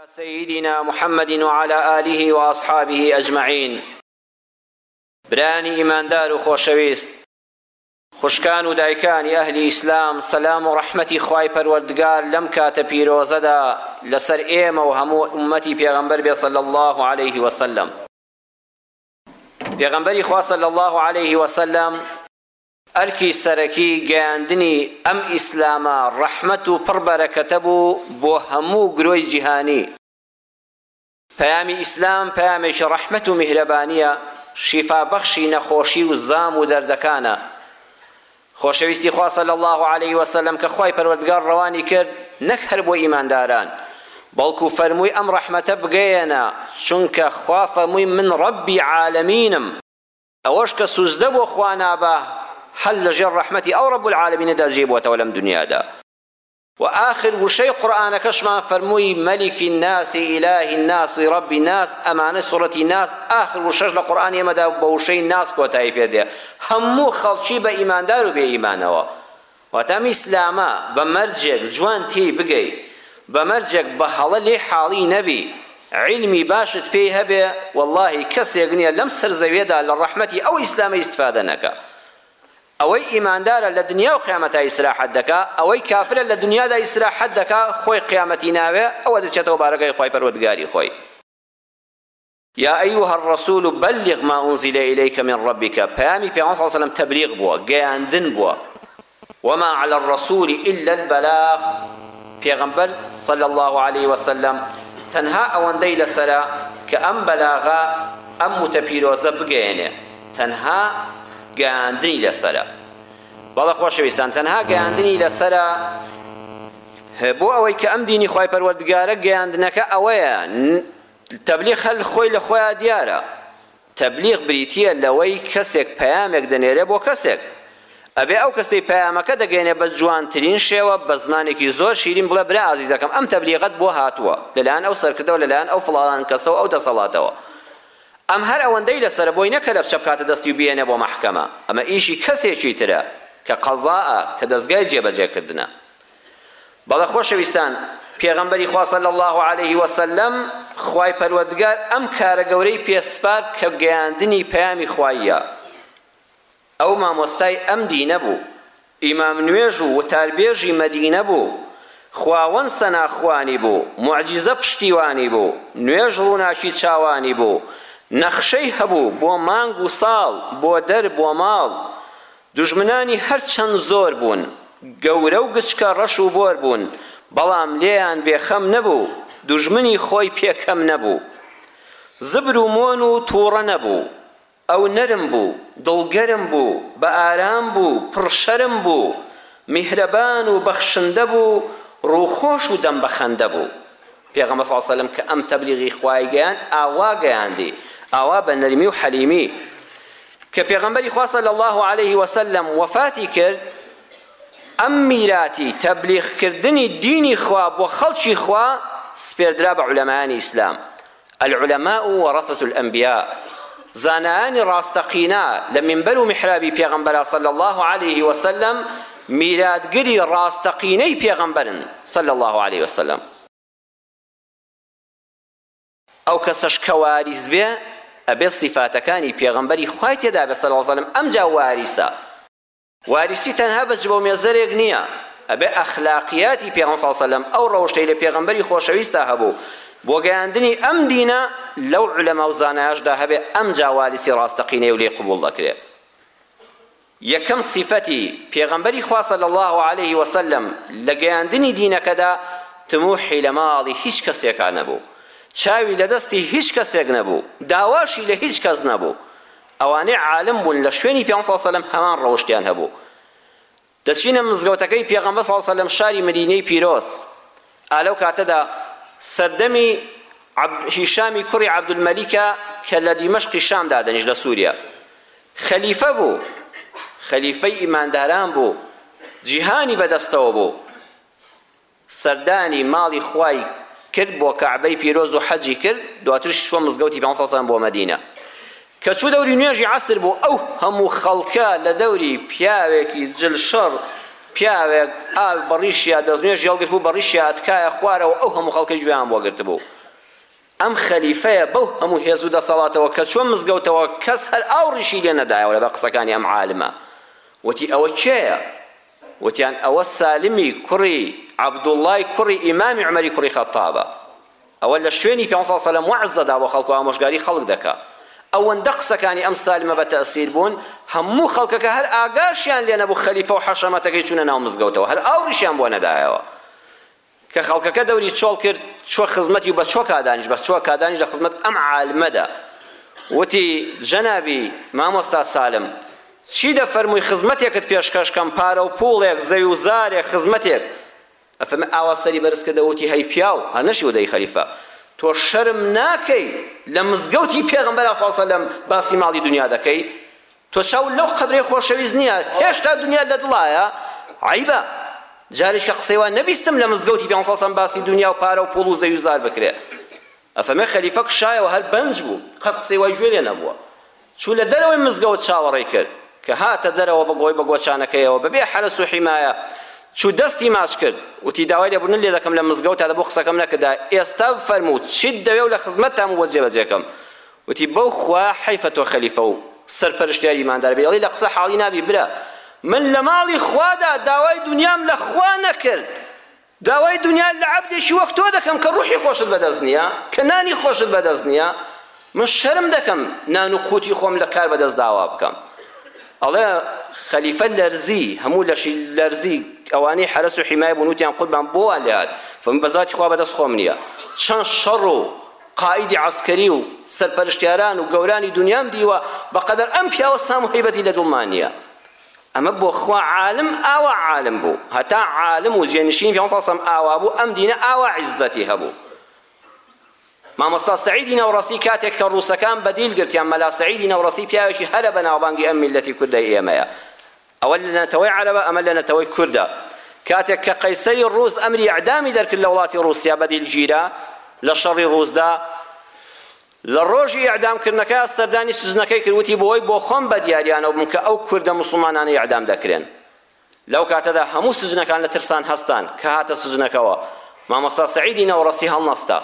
علی سیدنا محمد و علی آله و اصحابه اجمعین برایانی ئیماندار و خۆشەویست خوشکان و دایکانی ئەهلی ئیسلام سەلام و ڕەحمەتی خوای پەروەردگار لەم کاتە پیرۆزەدا لەسەر ئێمە و هەموو ئومەتی پێغەمبەر بێ صلی الله علیه وسلم پێغەمبەری خوا صلی الله علیه وسلم ئەرکی سەرەکی گەیاندنی ئەم ئیسلامە ڕەحمەت و پڕ بەرەکەتە بوو بۆ هەموو گرۆی جیهانی. پەیامی ئیسلام پەیامێکی ڕەحمەت و میهرەبانییە، شیفا بەخشی نەخۆشی و زام و دەردەکانە. خۆشەویستی خوا صلی اللە علیه وسلم کە خوای پەروەردگار ڕەوانی کرد نەک هەر بۆ ئیمانداران بەڵکو فەرمووی ئەم ڕەحمەتە بگەیەنە چونکە خوا فەرمووی من ڕەبی عالەمینم، ئەوەش کە سوجدە بۆ خوا نابا هەر لە ژێر ڕەحمەتی ئەو رب العالمینەدا جێی بۆتەوە لەم دنیادا. وە ئاخر وشەی قورئانەکەشمان فەرمووی ملک الناس اله الناس رب الناس ئەمانەی سورەتی ناس ئاخر وشەش لە قورئانی ئێمەدا بە وشەی ناس کۆتایی پێدێ هەموو خەڵکی بە ئیماندار و بێ ئیمانەوە واتە ئەم ئیسلامە بە مەرجێک جوان تێی بگەی، بە مەرجێک بە هەڵە لێی حاڵی نەبی، عیلمی باشت پێی هەبێ، وەڵڵاهی کەسێک نییە لەم سەر زەویەدا لە ڕەحمەتی ئەو ئیسلامە ئیستفادە نەکا. ئەوەی ئیماندارە لە دنیا و قیامەتا ئیسراحەت دەکا، ئەوەی کافرە لە دنیادا ئیسراحەت دەکا، خۆی قیامەتی ناوێ، ئەوە دەچێتەوە بارەگای خوای پەروەردگاری خۆی. یا ایها الرسول بلغ ما انزل الیک من ربک پەیامی پێغەمبەر صلی اللە علیە وسلم تەبلیغ بووە گەیاندن بووە وما علی الرسول الا البلاغ پێغەمبەر صلی الله علیه وسلم تەنها ئەوەندەی لەسرە کە ئەم بەلاغە ئەم وتە پیرۆزە بگەیەنێ تەنها گەیاندنی لەسرە بەڵە خۆشەویستان تەنها گەیاندنی لەسرە بۆ ئەوەی کە ئەم دینی خی پەروەردگارە گەیاندنەکە ئەوەیە تەبلیغ هەر خۆی لە خۆیا دیارە، تەبلیغ بریتییە لەوەی کەسێک پەیامێک دەنێرێ بۆ کەسێک، ئەبێ ئەو کەسەی پەیامەکە دەگەیەنێ بە جوانترین شێوە، بە زمانێکی زۆر شیرین بڵێ برا ئازیزەکەم ئەم تەبلیغەت بۆ هاتووە لەلایەن ئەو سەرکردەوە، لەلایەن ئەو فڵان کەسە و ئەو دەسەڵاتەوە. ئەم هەر ئەوەندەی لەسەرە بۆی نەک کەلەپچە بکاتە دەستی و بیهێنێ بۆ مەحکەمە، ئەمە ئیشی کەسێکی ترە کە قەزائە، کە دەزگای جێبەجێکردنە، بەڵێ خۆشەویستان، پێغەمبەری خوا صلی اللە علیه وسلم خوای پەروەردگار ئەم کارە گەورەی پێ سپارد کە گەیاندنی پەیامی خواییە. ئەو مامۆستای ئەم دینە بوو، ئیمام نوێژ و وتاربێژی مەدینە بوو، خواوەند سەنا خوانی بوو، موعجیزە پشتیوانی بوو، نوێژ ڕووناکی چاوانی بوو، نەخشەی هەبوو بۆ مانگ و ساڵ، بۆ دەر، بۆ ماڵ، دوژمنانی هەر چەند زۆر بوون، گەورە و گچکە ڕەش و بۆر بوون، بەڵام لێیان بێ خەم نەبوو، دوژمنی خۆی پێ کەم نەبوو. زبر و مۆن و تووڕە نەبوو، ئەو نەرم بوو، دڵگەرم بوو، بە ئارام بوو، پڕ شەرم بوو، میهرەبان و بەخشندە بوو، ڕووخۆش و دەم بە خەندە بوو. پێغەمبەر صلی اللە علیە وسلم کە ئەم تەبلیغی خوای گەیاند ئاوا گەیاندی ئاوا بە نەرمی و حەلیمی کە پێغەمبەری خوا صلی اللە علیە وسلم وەفاتی کرد ئەم میراتی تەبلیغ کردنی دینی خوا بۆ خەڵکی خوا سپێردرا بە عولەمایانی ئیسلام العلماء ورثة الأنبياء زانایانی ڕاستەقینە لە منبەر و محرابی پێغەمبەر صلی الله علیه وسلم میراتگری ڕاستەقینەی پێغەمبەرن صلی اللە علیە وسلم. ئەو کەسەش کە وارث بێ ئەبێت صیفاتەکانی پێغەمبەری خوای تێدا بێت صلی اللە علیە وسلم ئەمجا وارثە. وارثی تەنها بە جبەو مێزەرێک نیە ئەبێت ئەخلاقیاتی پێغەمبەر صلی اللە علیە وسلم ئەو ڕەوشتەی لە پێغەمبەری خۆشەویستا هەبوو بۆ گەیاندنی ئەم دینە لەو علەماو زانایاشدا هەبێت ئەمجا وارثی ڕاستەقینەیەو لێی قبوڵ دەکرێت. یەکەم سیفەتی پێغەمبەری خوا صلی اللە علیە وسلم لە گەیاندنی دینەکەدا تموحی لە ماڵی هیچ کەسێکا نەبوو چاوی لە دەستی هیچ کەسێک نەبوو داواشی لە هیچ کەس نەبوو ئەوانەی عالم بوون لە شوێنی پێغەمبەر صلی اللە علیە وسلم هەمان ڕەوشتیان هەبوو دەچینە مزگەوتەکەی پێغەمبەر صلی اللە علیە وسلم شاری مدینەی پیرۆز ئالەو کاتەدا سەردەمی هیشامی کوڕی عەبدولمەلیکە کە لە دیمەشقی شام دادەنیش لە سووریا خەلیفە بوو، خەلیفەی ئیمانداران بوو، جیهانی بەدەستەوە بوو، سەردانی ماڵی خوای کرد بۆ کەعبەی پیرۆز و حەجی کرد، دواتریش چووە مزگەوتی پێغەمبەر صلی اللە بۆ مەدینە، کە چوو دەوری نوێژی عەسر بوو، ئەو هەموو خەڵکە لە دەوری پیاوێکی جل شڕ، پیاوێک ئاو بە ڕیشیا دەستنوێژی هەڵگرتبوو بە ڕیشیا ئەتکایە خوارەوە، ئەو هەموو خەڵکە گوێیان بۆ گرتبوو. ئەم خەلیفەیە بەو هەموو هێز و دەسەڵاتەوە کە چووە مزگەوتەوە کەس هەر ئاوڕیشی لێ نەدایەوە لەبەر قسەکانی ئەم عالمە وتی ئەوە کێیە وتیان ئەوە سالمی کوڕی عەبدوڵڵای کوڕی ئیمامی عومەری کوڕی خەتابە ئەوە لە شوێنی پێ سا سەلەم وەعز دەدا بۆ خەڵک و ئامۆژگاری خەڵک دەکا ئەوەندە قسەکانی ئەم سالمە بە تەسیر بوون هەموو خەڵکەکە هەر ئاگاشیان لێ نەبوو خەلیفە و حەشەمەتەکەی چوونە ناو مزگەوتەوە هەر ئاوڕیشیان بۆ نەدایەوە کە خەڵکەکە دەوری چۆڵ کرد چوە خزمەتی و بە چوە کادانیش بەس چوە کادانیش لە خزمەت ئەم عالمەدا وتی جەنابی مامۆستا سالم چی دەفەرمووی خزمەتێکت پێشکەش کەم پارە و پوڵێک زەوی و زارێک خزمەتێک ئەفەرمێ ئاوا سەری بەرز کردە وتی هەی پیاو هەر نەشی ودەی خەلیفە تۆ شەرم ناکەی لە مزگەوتی پێغەمبەر صلی الله علیه و سلم باسی ماڵی دنیا دەکەی تۆ چاوت لەو قەبرەی خۆشەویست نیە هێشتا دونیات لە دڵایە عەیبە جارێک کە قسەی وا نەبیستم لە مزگەوتی پێ سەد سەم باسی دونیا و پارە و پوڵ و زەوی و زار بکرێ ئەفەمێ خەلیفە کشایەوە هەر بەنج بوو قەت قسەی وای گوێ لێ نەبووە چوو لە دەرەوەی مزگەوت چاوەڕێی کرد کە هاتە دەرەوە بە گۆی بە گۆچانەکەیەوە بەبێ حەرەس و حیمایە چوو دەستی ماچ کرد وتی داوای لێبوردن لێ دەکەم لە مزگەوت تا دەبوو قسەکەم نەکردا ئێستا فەرموو چیت دەوێ و لە خزمەتتام و بۆ جێبەجێکەم وتی بەو خوا حەیفە تۆ خەلیفە و سەرپەرشتیاری ئیماندار بی ئەڵێی لە قسە حاڵی نابی برا من لە ماڵی خوادا داوای دونیام لە خوا نەکرد داوای دونیا لە عەبدێکی وەک تۆ دەکەم کە ڕوحی خۆشت بەدەست نییە کە نانی خۆشت بەدەست نییە من شەرم دەکەم نان و قوتی خۆم لە کار بەدەست داوا بکەم ئەڵێ خەلیفە لەرزی هەموو لەشی لەرزی ئەوانەی حرس و حیمای بوون وتیان قوربان بۆ وان لێهات فەرمووی بە زاتی خوا بەدەست خۆم نییە چەند شەڕ و قائیدی عەسکەری و سەرپەرشتیاران و گەورانی دونیام دیوە بەقەدەر ئەم پیاوە سام و هەیبەتی لە دڵما نیە ئەمە بۆ خوا عالم ئاوا عالم بوو هەتا عالم و جێنشینی پێغەمبەر صلی اللە علیە و سلم ئاوا بوو ئەم دینە ئاوا عیززەتی هەبوو مامۆستا سەعیدی نەوڕەسی کاتێک کە ڕووسەکان بەدیل گرتیان مەلا سەعیدی نەوڕەسی پیاوێکی هەرە بەناوبانگی ئەم میللەتی کوردەی ئێمەیە ئەوە لە نەتەوەی عەرەبە ئەمە لە نەتەوەی کوردە کاتێک کە قەیسەری ڕووس ئەمری ئیعدامی دەرکرد لە وڵاتی ڕووسیا بەدیل گیرا لە شەڕی ڕووسدا لە ڕۆژی ئیعدام کردنەکە سەردانی سزنەکەی کرد وتی بۆی بۆ خۆم بە دیاریانەوە بم کە ئەو کوردە موسڵمانانە ئیعدام دەکرێن لەو کاتەدا هەموو سزنەکان لە ترسان هەستان کە هاتە سزنەکەوە مامۆستا سەعیدی نەوڕەسی هەڵنەستا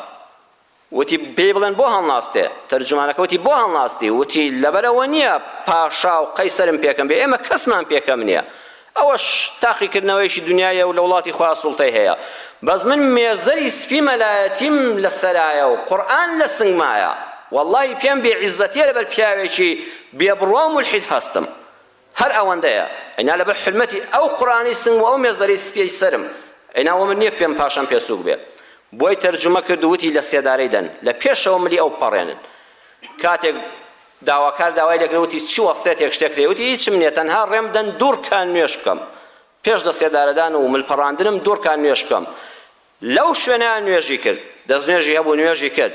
وتی، پێی بڵێن بۆ هەڵناستێ؟ تەرجومانەکە وتی، بۆ هەڵناستی؟ وتی، لەبەر ئەوە نییە پاشا و قەیسەرم پێکەم بێ، ئێمە کەسمان پێکەم نییە. ئەوەش تاقیکردنەوەیەکی دنیایە و لە وڵاتی خۆیان سوڵتەی هەیە. بەس من مێزەری سپی مەلایەتیم لە سەرایە و قورئان لە سنگمایە. وەڵڵاهی پێم بێ عیززەتییە لەبەر پیاوێکی بێ بڕوا و مولحید هەستم. هەر ئەوەندەیە ئەینا لەبەر حورمەتی ئەو قورئانەی سنگ وئەو مێزەرەی سپیەی سەرم ئەینا وەمن نیە پێم پاشان پێ سوک بێ بۆی تەرجومە کرد و وتی لەسێدارەی دەن لەپێشەوە ملی ئەو بپەڕێنن کاتێک داواکار داوای لێکرد وتی چ وەسێتێک شتێک هەیە وتی هیچم نیە تەنها ڕێم بدەن دوو ڕکان نوێژ بکەم پێش لەسێدارەدان و مل پەڕاندنم دوو ڕکان نوێژ بکەم لەو شوێنەیان نوێژی کرد دەست نوێژی هەبوو نوێژی کرد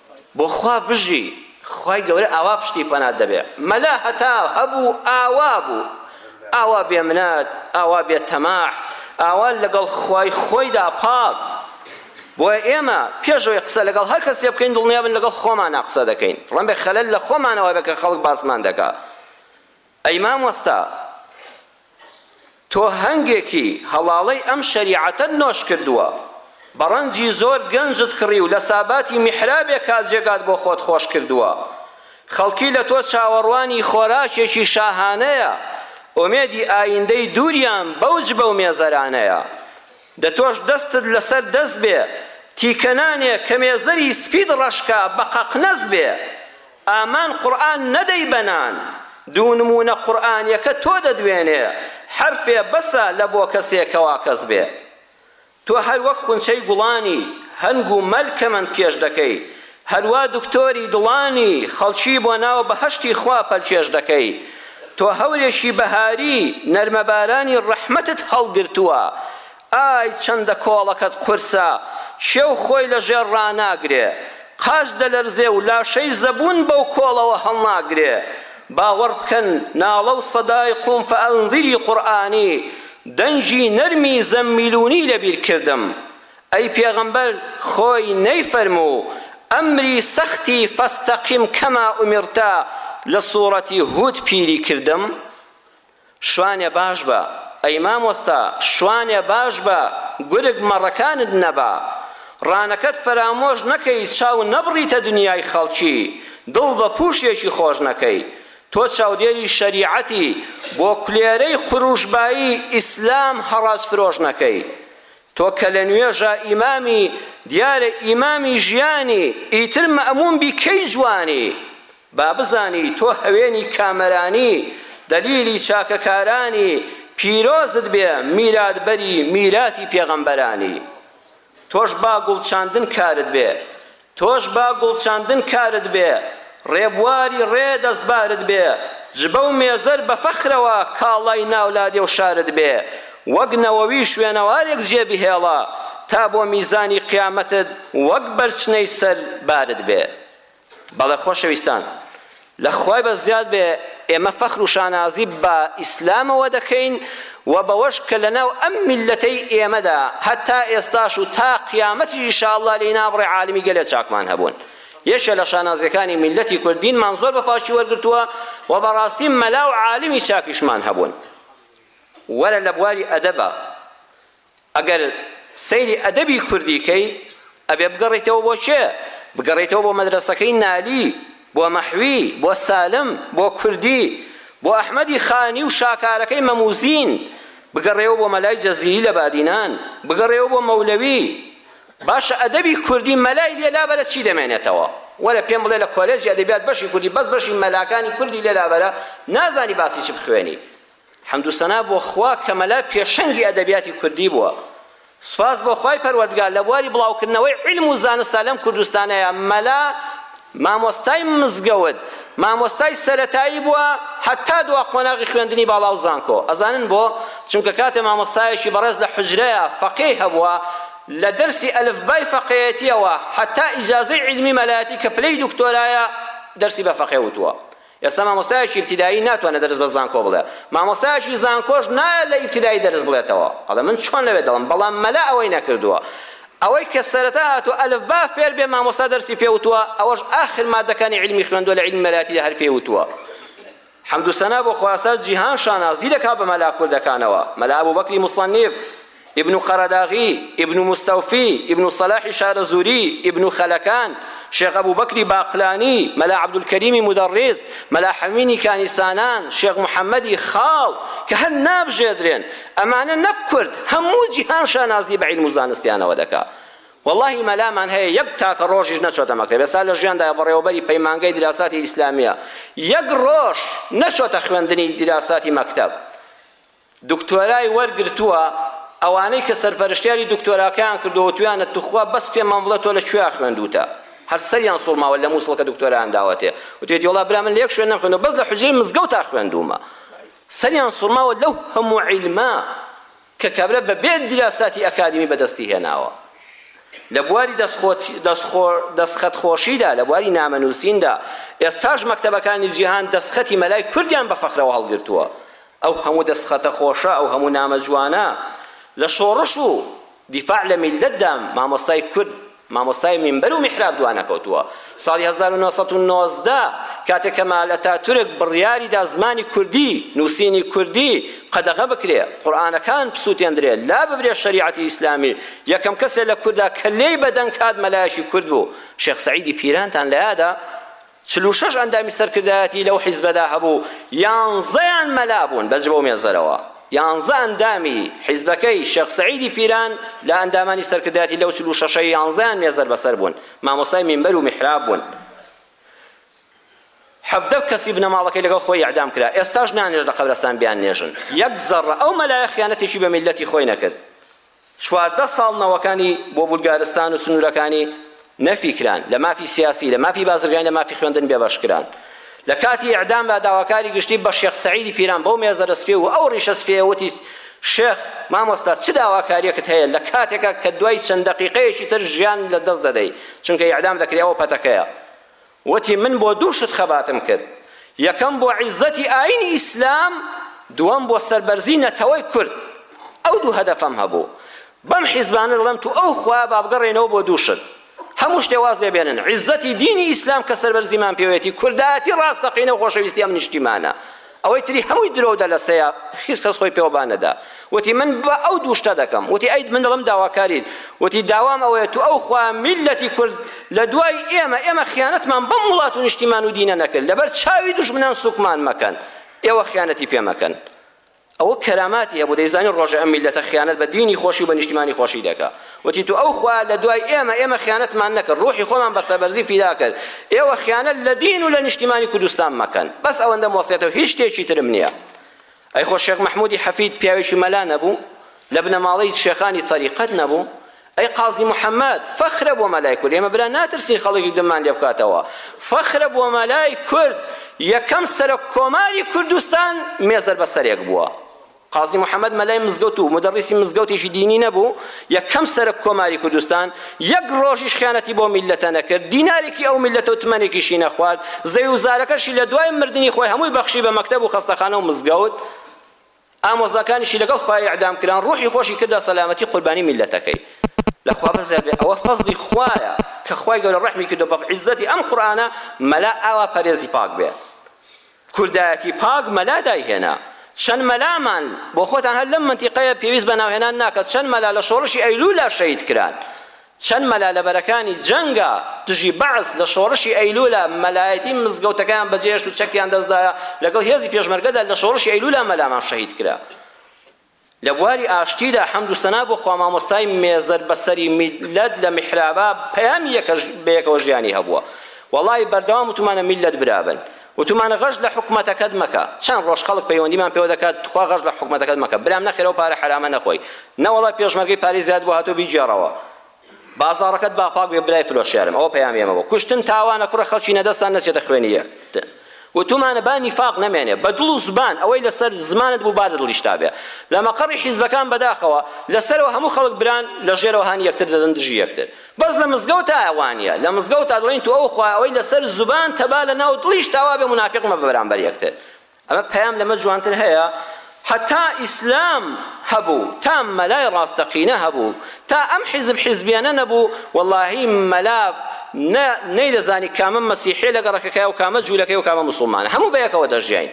بۆ خوا بژی خوای گەورە ئاوا پشتی پەنات دەبێ مەلا هەتا هەبوو ئاوا بوو ئاوا بێ منەت ئاوا بێ تەماح ئاوا لەگەڵ خوای خۆیدا پاک بۆیە ئێمە پێشەوەی قسە لەگەڵ هەر کەس لێ بکەین دڵنیابن لەگەڵ خۆمانە قسە دەکەین ڕەنبێ خەلەل لە خۆمانەوە بێ کە خەڵک باسمان دەکا ئەی مامۆستا تۆ هەنگێکی هەڵاڵەی ئەم شەریعەتەت نۆش کردووە بە ڕەنجی زۆر گەنجت کڕی و لە ساباتی میحرابێکا جێگات بۆ خۆت خۆش کردووە خەڵکی لە تۆ چاوەڕوانی خۆراکێکی شاهانەیە ئۆمێدی ئایندەی دووریان بەو جبە و مێزەرانەیە دە تۆش دەستت لە سەر دەست بێ تیکە نانێ کە مێزەری سپیت ڕەشکا بە قەقنەس بێ ئامان قورئان نەدەی بەنان. دوو نمونە قورئانیەکە تۆ دەدوێنێ حەرفێ بەسە لە بۆ کەسێ کەوا کەس بێ تۆ هەر وەک خونچەی گوڵانی هەنگ و مەل کەمەند کێش دەکەی هەروا دکتۆری دڵانی خەڵکی بۆ ناو بەهەشتی خوا پەلکێش دەکەی تۆ هەورێکی بەهاری نەرمەبارانی ڕەحمەتت هەڵگرتووە ئای چەندە کۆڵەکەت قورسە کێو خۆی لە ژێر ڕاناگرێ قاچ دەلەرزێ و لاشەی زەبوون بەو کۆڵەوە هەڵناگرێ باوەڕ بکەن ناڵە و سەدای قوم فانذری قورئانی دەنگی نەرمی زەممیلونی لەبیر کردم ئەی پێغەمبەر خۆی نەیفەرموو ئەمری سەختی فاستقم کما امرت لە سورەتی هود پیری کردم؟ شوانێ باش بە ئەی مامۆستا شوانێ باش بە گورگ مەڕەکانت نەبا ڕانەکەت فەرامۆش نەکەی چاو نەبڕیتە دنیای خەڵکی دڵ بە پوشێکی خۆش نەکەی تۆ چاودێری شەریعەتی بۆ کولێرەی قوروشبایی ئیسلام هەڕاج فرۆش نەکەی تۆ کە لە نوێژا ئیمامی دیارە ئیمامی ژیانی ئیتر مەئموم بی کەی جوانی با بزانی تۆ هەوێنی کامەرانی دەلیلی چاکەکارانی پیرۆزت بێ میراتبەری میراتی پێغەمبەرانی تۆش با گوڵ چاندن کارت بێ تۆش با گوڵ چاندن کارت بێ ڕێبواری ڕێ دەستبارت بێ جبە و مێزەر بە فەخرەوە کاڵای ناو لادێ و شارت بێ وەک نەوەوی شوێنەوارێک جێ بهێڵە تا بۆ میزانی قیامەتت وەک بەرچنەی سەر بارت بێ بەڵێ خۆشەویستان لە خوای بە زیاد بێ ئێمە فەخر و شانازی بە ئیسلامەوە دەکەین و بەوەش کە لەناو ئەم میللەتەی ئێمەدا هەتا ئێستاش و تا قیامەتی ئیشاءاللە لێی نابڕێ عالمی گەلێ چاکمان هەبوون یەکێ لە شانازیەکانی میللەتی کورد دینمان زۆر بە پاکی وەرگرتووە و بەڕاستی مەلا و عالمی چاکیشمان هەبوون وەرە لە بواری ئەدەبە ئەگەر سەیری ئەدەبی کوردی کەی ئەبێ بگەڕێیتەوە بۆ کێ؟ بگەڕێیتەوە بۆ مەدرەسەکەی نالی، بۆ مەحوی، بۆ سالم، بۆ کوردی، بۆ ئەحمەدی خانی و شاکارەکەی مەموزین، بگەڕێیەوە بۆ مەلای جەزیری لە بادینان، بگەڕێیەوە بۆ مەولەوی. باشە ئەدەبی کوردی مەلای لێ لابەرە چی دەمێنێتەوە؟ وەرە پێم بڵێ لە کۆلێجی ئەدەبیات بەشی کوردی بەس بەشی مەلاکانی کوردی لێ لابەرە نازانی باسی چ بخوێنی. حەمد و سەنا بۆ خوا کە مەلا پێشەنگی ئەدەبیاتی کوردی بووە. سوپاس بۆ خوای پەروەردگار لە بواری بڵاوکردنەوەی عیلم و زانستا لەم کوردستانەیا مەلا مامۆستای مزگەوت مامۆستای سەرەتایی بووە هەتا دوا قۆناغی خوێندنی باڵا و زانکۆ ئەزانن بۆ چونکە کاتێ مامۆستایەکی بەڕێز لە حوجرەیا فەقێی هەبووە لە دەرسی ئەلف بای فەقێیەتیەوە هەتا ئیجازەی عیلمی مەلایەتی کە پلەی دکتۆرایە دەرسی بە فەقێ وتووە ئێستا مامۆستایەکی ئیبتیدایی ناتوانێت دەرس بە زانکۆ بڵێ، مامۆستایەکی زانکۆش نایەت لە ئیبتیدایی دەرس بڵێتەوە، ئەڵێ من چۆن لەوێ دەڵێم، بەڵام مەلا ئەوەی نەکردووە، ئەوەی کە سەرەتا هاتووە ئەلف با فێر بێ مامۆستا دەرسی پێ وتووە، ئەوەش ئاخر مادەکانی عیلمی خوێندووە لە عیلمی مەلایەتیدا هەر پێی وتووە. حەمد و سەنا بۆ خواستە جیهان شانازی دەکات بە مەلا کوردەکانەوە، مەلا ئەبوبەکری موسەنیف، ئیبن قەرەداغی، ئیبن موستەوفی، ئیبن سەلاحی شارەزووری، ئیبن خەلەکان، شێخ ئەبوبەکری باقلانی، مەلا عەبدولکەریمی مودەڕیس، مەلا حەمینی کانی سانان، شێخ محەمەدی خاڵ کە هەر نابژێردرێن، ئەمانە نەک کورد هەموو جیهان شانازی بە عیلم و زانستیانەوە دەکا. وەڵاهی مەلامان هەیە یەک تاکە ڕۆژیش نەچۆتە مەکتەب ئێستا لە ژیاندایە بەڕێوەبەری پەیمانگەی دیراساتی ئیسلامیە یەک ڕۆژ نەچۆتە خوێندنی دیراساتی مەکتەب دکتۆرای وەرگرتووە ئەوانەی کە سەرپەرشتیاری دکتۆراکەیان کردووە وتویانە توخوا بەس پێمان بڵێ تۆ لە کوێیا خوێندووتە هەر سەریان سوڕماوە لە موسڵ کە دکتۆرایان داوەتێ وتوێتی وەڵا برا من لە یەک شوێن نەمخوێندووە بەس لە حوجرەی مزگەوتا خوێندوومە سەریان سوڕماوە لەو هەموو عیلمە کە کابرا بەبێ دیراساتی ئەکادیمی بەدەستی هێناوە لە بواری دەستخەت خۆشیدا لە بواری نامەنووسیندا ئێستاش مەکتەبەکانی جیهان دەستخەتی مەلای کوردیان بە فەخرەوە هەڵگرتووە ئەو هەموو دەستخەتە خۆشە، ئەو هەموو نامە جوانە لە شۆڕش و دیفاع لە میللەتدا مامۆستای کورد، مامۆستای مینبەر و میحراب دوانەکەوتووە. ساڵی هەزار و نۆ سەد و نۆزدە کاتێک کەمال ئەتاتورک بڕیاری دا زمانی کوردی، نووسینی کوردی قەدەغە بکرێ، قورئانەکان بسووتێندرێ، لاببرێ شەریعەتی ئیسلامی، یەکەم کەسێ لە کوردا کە لێی بەدەنگ هات مەلایەکی کورد بوو، شێخ سەعیدی پیرانتان لەیادە؟ چل و شەش ئەندامی سەرکردایەتی لەو حیزبەدا هەبوو، یانزەیان مەلا بوون، بەس بەو مێزەرەوە یانزە ئەندامی حیزبەکەی شێخ سەعیدی پیران لە ئەندامانی سەرکردایەتی لەو چل و شەشەی یانزەیان مێزەر بەسەر بوون، مامۆستای مینبەر و میحراب بوون. حەڤدە کەسی بنەماڵەکەی لەگەڵ خۆی ئیعدام کرا، ئێستاش نانێژ لە قەبرەستان بیان نێژن، یەک زەڕە ئەو مەلایە خیانەتێکی بە میللەتی خۆی نەکرد. چواردە ساڵ نەوەکانی بۆ بولگارستان و سنوورەکانی نەفی کران لە مافی سیاسی لە مافی بازرگانی لە مافی خوێندن بێبەش کران لە کاتی ئیعدامدا داواکاری گشتی بە شێخ سەعیدی پیران بەو مێزەرە سپێ و ئەو ڕیشە سپێیە وتی شێخ مامۆستا چ داواکاریەکت هەیە لە کاتێکە کە دوای چەند دەقیقەیەکی تر ژیان لە دەست دەدەی چونکە یعدام دەکری ئەوە پەتەکەیە وتی، من بۆ دوو شت خەباتم کرد، یەکەم بۆ عیززەتی ئایینی ئیسلام، دووەم بۆ سەربەرزی نەتەوەی کورد. ئەو دوو هەدەفەم هەبوو. بەم حیزبانە دەڵێم تو ئەو خوایە با بگەڕێینەوە بۆ دوو شت. هەموو شتێ واز لێ بێنن. عیززەتی دینی ئیسلام کە سەربەرزیمان پێوەیەتی، کوردایەتی ڕاستەقینە و خۆشەویستی ئەم نیشتیمانە. ئەوەی تری هەمووی درۆو دەلەسەیە هیچ کەس خۆی پێوە با نەدا وتی من بە ئەو دوو شتە دەکەم وتی ئەی من دەڵێم داواکاریت وتی داوام ئەوەیە تو ئەو خوا میللەتی کورد لە دوای ئێمە ئێمە خیانەتمان بەم وڵات و نیشتیمان و دینە نەکرد لەبەر چاوی دوژمنان سوکمان مەکەن ئێوە خیانەتی پێ مەکەن ئەوە کەراماتی هەبوو دەیزانی ڕۆژێ ئەم میللەتە خیانەت بە دینی خۆشی و بە نیشتیمانی خۆشی دەکا وتی، تۆ ئەو خوایە لە دوای ئێمە، ئێمە خیانەتمان نەکرد، ڕوحی خۆمان بە سەربەرزی فیدا کرد، ئێوە خیانەت لە دین و لە نیشتیمانی کوردستان مەکەن، بەس ئەوەندەم وەسیەتە و هیچ شتێکی ترم نییە. ئەی خۆ شێخ مەحموودی حەفید پیاوێکی مەلا نەبوو؟ لە بنەماڵەی شێخانی تەریقەت نەبوو؟ ئەی قازی محەمەد، فەخرە بۆ مەلای کورد، ئێمە برا ناترسین خەڵک دممان لێ بکاتەوە، فەخرە بۆ مەلای کورد، یەکەم سەرۆک کۆماری کوردستان مێزەر بە سەرێک بووە. قازی محەمەد مەلای مزگەوت و مودەڕیسی مزگەوتێکی دینی نەبوو، یەکەم سەرەک کۆماری کوردستان، یەک ڕۆژیش خیانەتی بەو میللەتە نەکرد، دینارێکی ئەو میللەتە و تمەنێکیشی نەخوارد، زەوی و زارەکەشی لە دوای مردنی خۆی هەمووی بەخشی بە مەکتەب و خەستەخانە و مزگەوت، ئامۆزاکانیشی لەگەڵ خوای ئیعدام کران، ڕوحی خۆشی کردە سەلامەتی قوربانی میللەتەکەی. لە خوا بەزیاد بێ ئەوە فەزڵی خوایە کە خوای گەورە ڕەحمی کردوە بە عیزەتی ئەم قورئانە مەلا ئاوا پەرێزی پاک بێ کوردایەتی پاک مەلا دایهێنا. چەند مەلامان، بۆ خۆتان هەر لەم مەنتیقەیە پێویست بە ناوهێنان ناکات، چەند مەلا لە شۆڕشی ئەیلوولا شەهید کران، چەند مەلا لە بەرەکانی جەنگا دژی بەعس، لە شۆڕشی ئەیلوولا مەلایەتی مزگەوتەکەیان بەجێهێشت و چەکیان دەستدایە، لەگەڵ هێزی پێشمەرگەدا لە شۆڕشی ئەیلوولا مەلامان شەهید کرا. لە بواری ئاشتیدا حەمد و سەنا بۆ خوا مامۆستای مێزەر بەسەری میللەت لە میحرابا پەیامی یەکە بەیەکەوە ژیانی هەبووە وەڵای بەردەوام وتومانە میللەت برابن وتومانە غەش لە حکومەتەکەت مەکە چەن ڕۆژ خەڵک پەیوەندیمان پێوە دەکات تخوا غەش لە حکومەتەکەت مەکە برام نەخێر ئەو پارە حەرامە نەخۆی نەوەڵا پێشمەرگەی پارەی زیاد بۆ هاتووە بیگێڕەوە بازاڕەکەت با پاک بێ برای فرۆشیارم ئەوە پەیامی ئێمە بوو کوشتن تاوانە کوڕە خەڵکی نە دەستان نەچێتە خوێنی یەک وتومانە با نیفاق نەمێنێ بە دڵ و زبان ئەوەی لەسەر زمانت بوو با لە دڵیشتا بێ لە مەقەڕی حیزبەکان بەداخەوە لەسەرەوە هەموو خەڵک بران لە ژێرەوە هانی یەکتر دەدەن دژی یەکتر بەس لە مزگەوتا وانە لە مزگەوتا دەڵێن تو ئەو خوایە ئەوەی لەسەر زبان تەبا لە ناو دڵیشتاوا بێ منافق مەبە بەرامبەر یەکتر ئەمە پەیام لەمە جوانتر هەیە حتا ئیسلام هەبوو تا مەلای ڕاستەقینە هەبوو تا ئەم حیزب حیزبیانە نەبوو واللهی مەلا نەیدەزانی کامە مەسیحێ لە گەڕەکەکە و کامە جوولەکەی و کامە مسلمانە هەموو بەیەکەوە دەژیین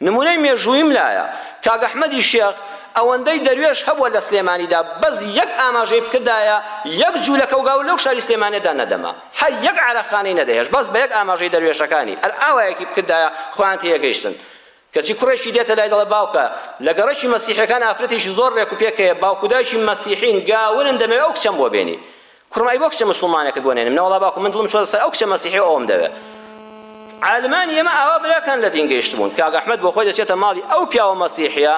نمونەی مێژوویم لایە کاک ئەحمەدی شێخ ئەوەندەی دەروێش هەبووە لە سلێمانیدا بەس یەک ئاماژەی بکردایە یەک جوولەکە و گاو لەو شاری سلێمانێدا نەدەما هەر یەک عەرەقخانەی نەدەهێشت بەس بە یەک ئاماژەی دەروێشەکانی ئەر ئاوایەکی بکردایە خۆیان تێیەگەیشتن کەچی کوڕێکی دێتە لای دەڵێ باوکە لە گەڕەکی مەسیحیەکان ئافرەتێکی زۆر ڕێک و پێک هەیە باوک و دایکیم مەسیحین گاورن دەمەوێ ئەو کچەم بۆ بێنی کوڕم ئەی بۆ کچە مسوڵمانەکەت بۆ نێنم نەوەڵا باوکم من دڵم چۆتە سەر ئەو کچە مەسیحی و ئەوم دەوێ عالمانی ئێمە ئاوا براکان لە دین گەیشتبوون کاک ئەحمەد بۆ خۆی دەچێتە ماڵی ئەو پیاوە مەسیحیە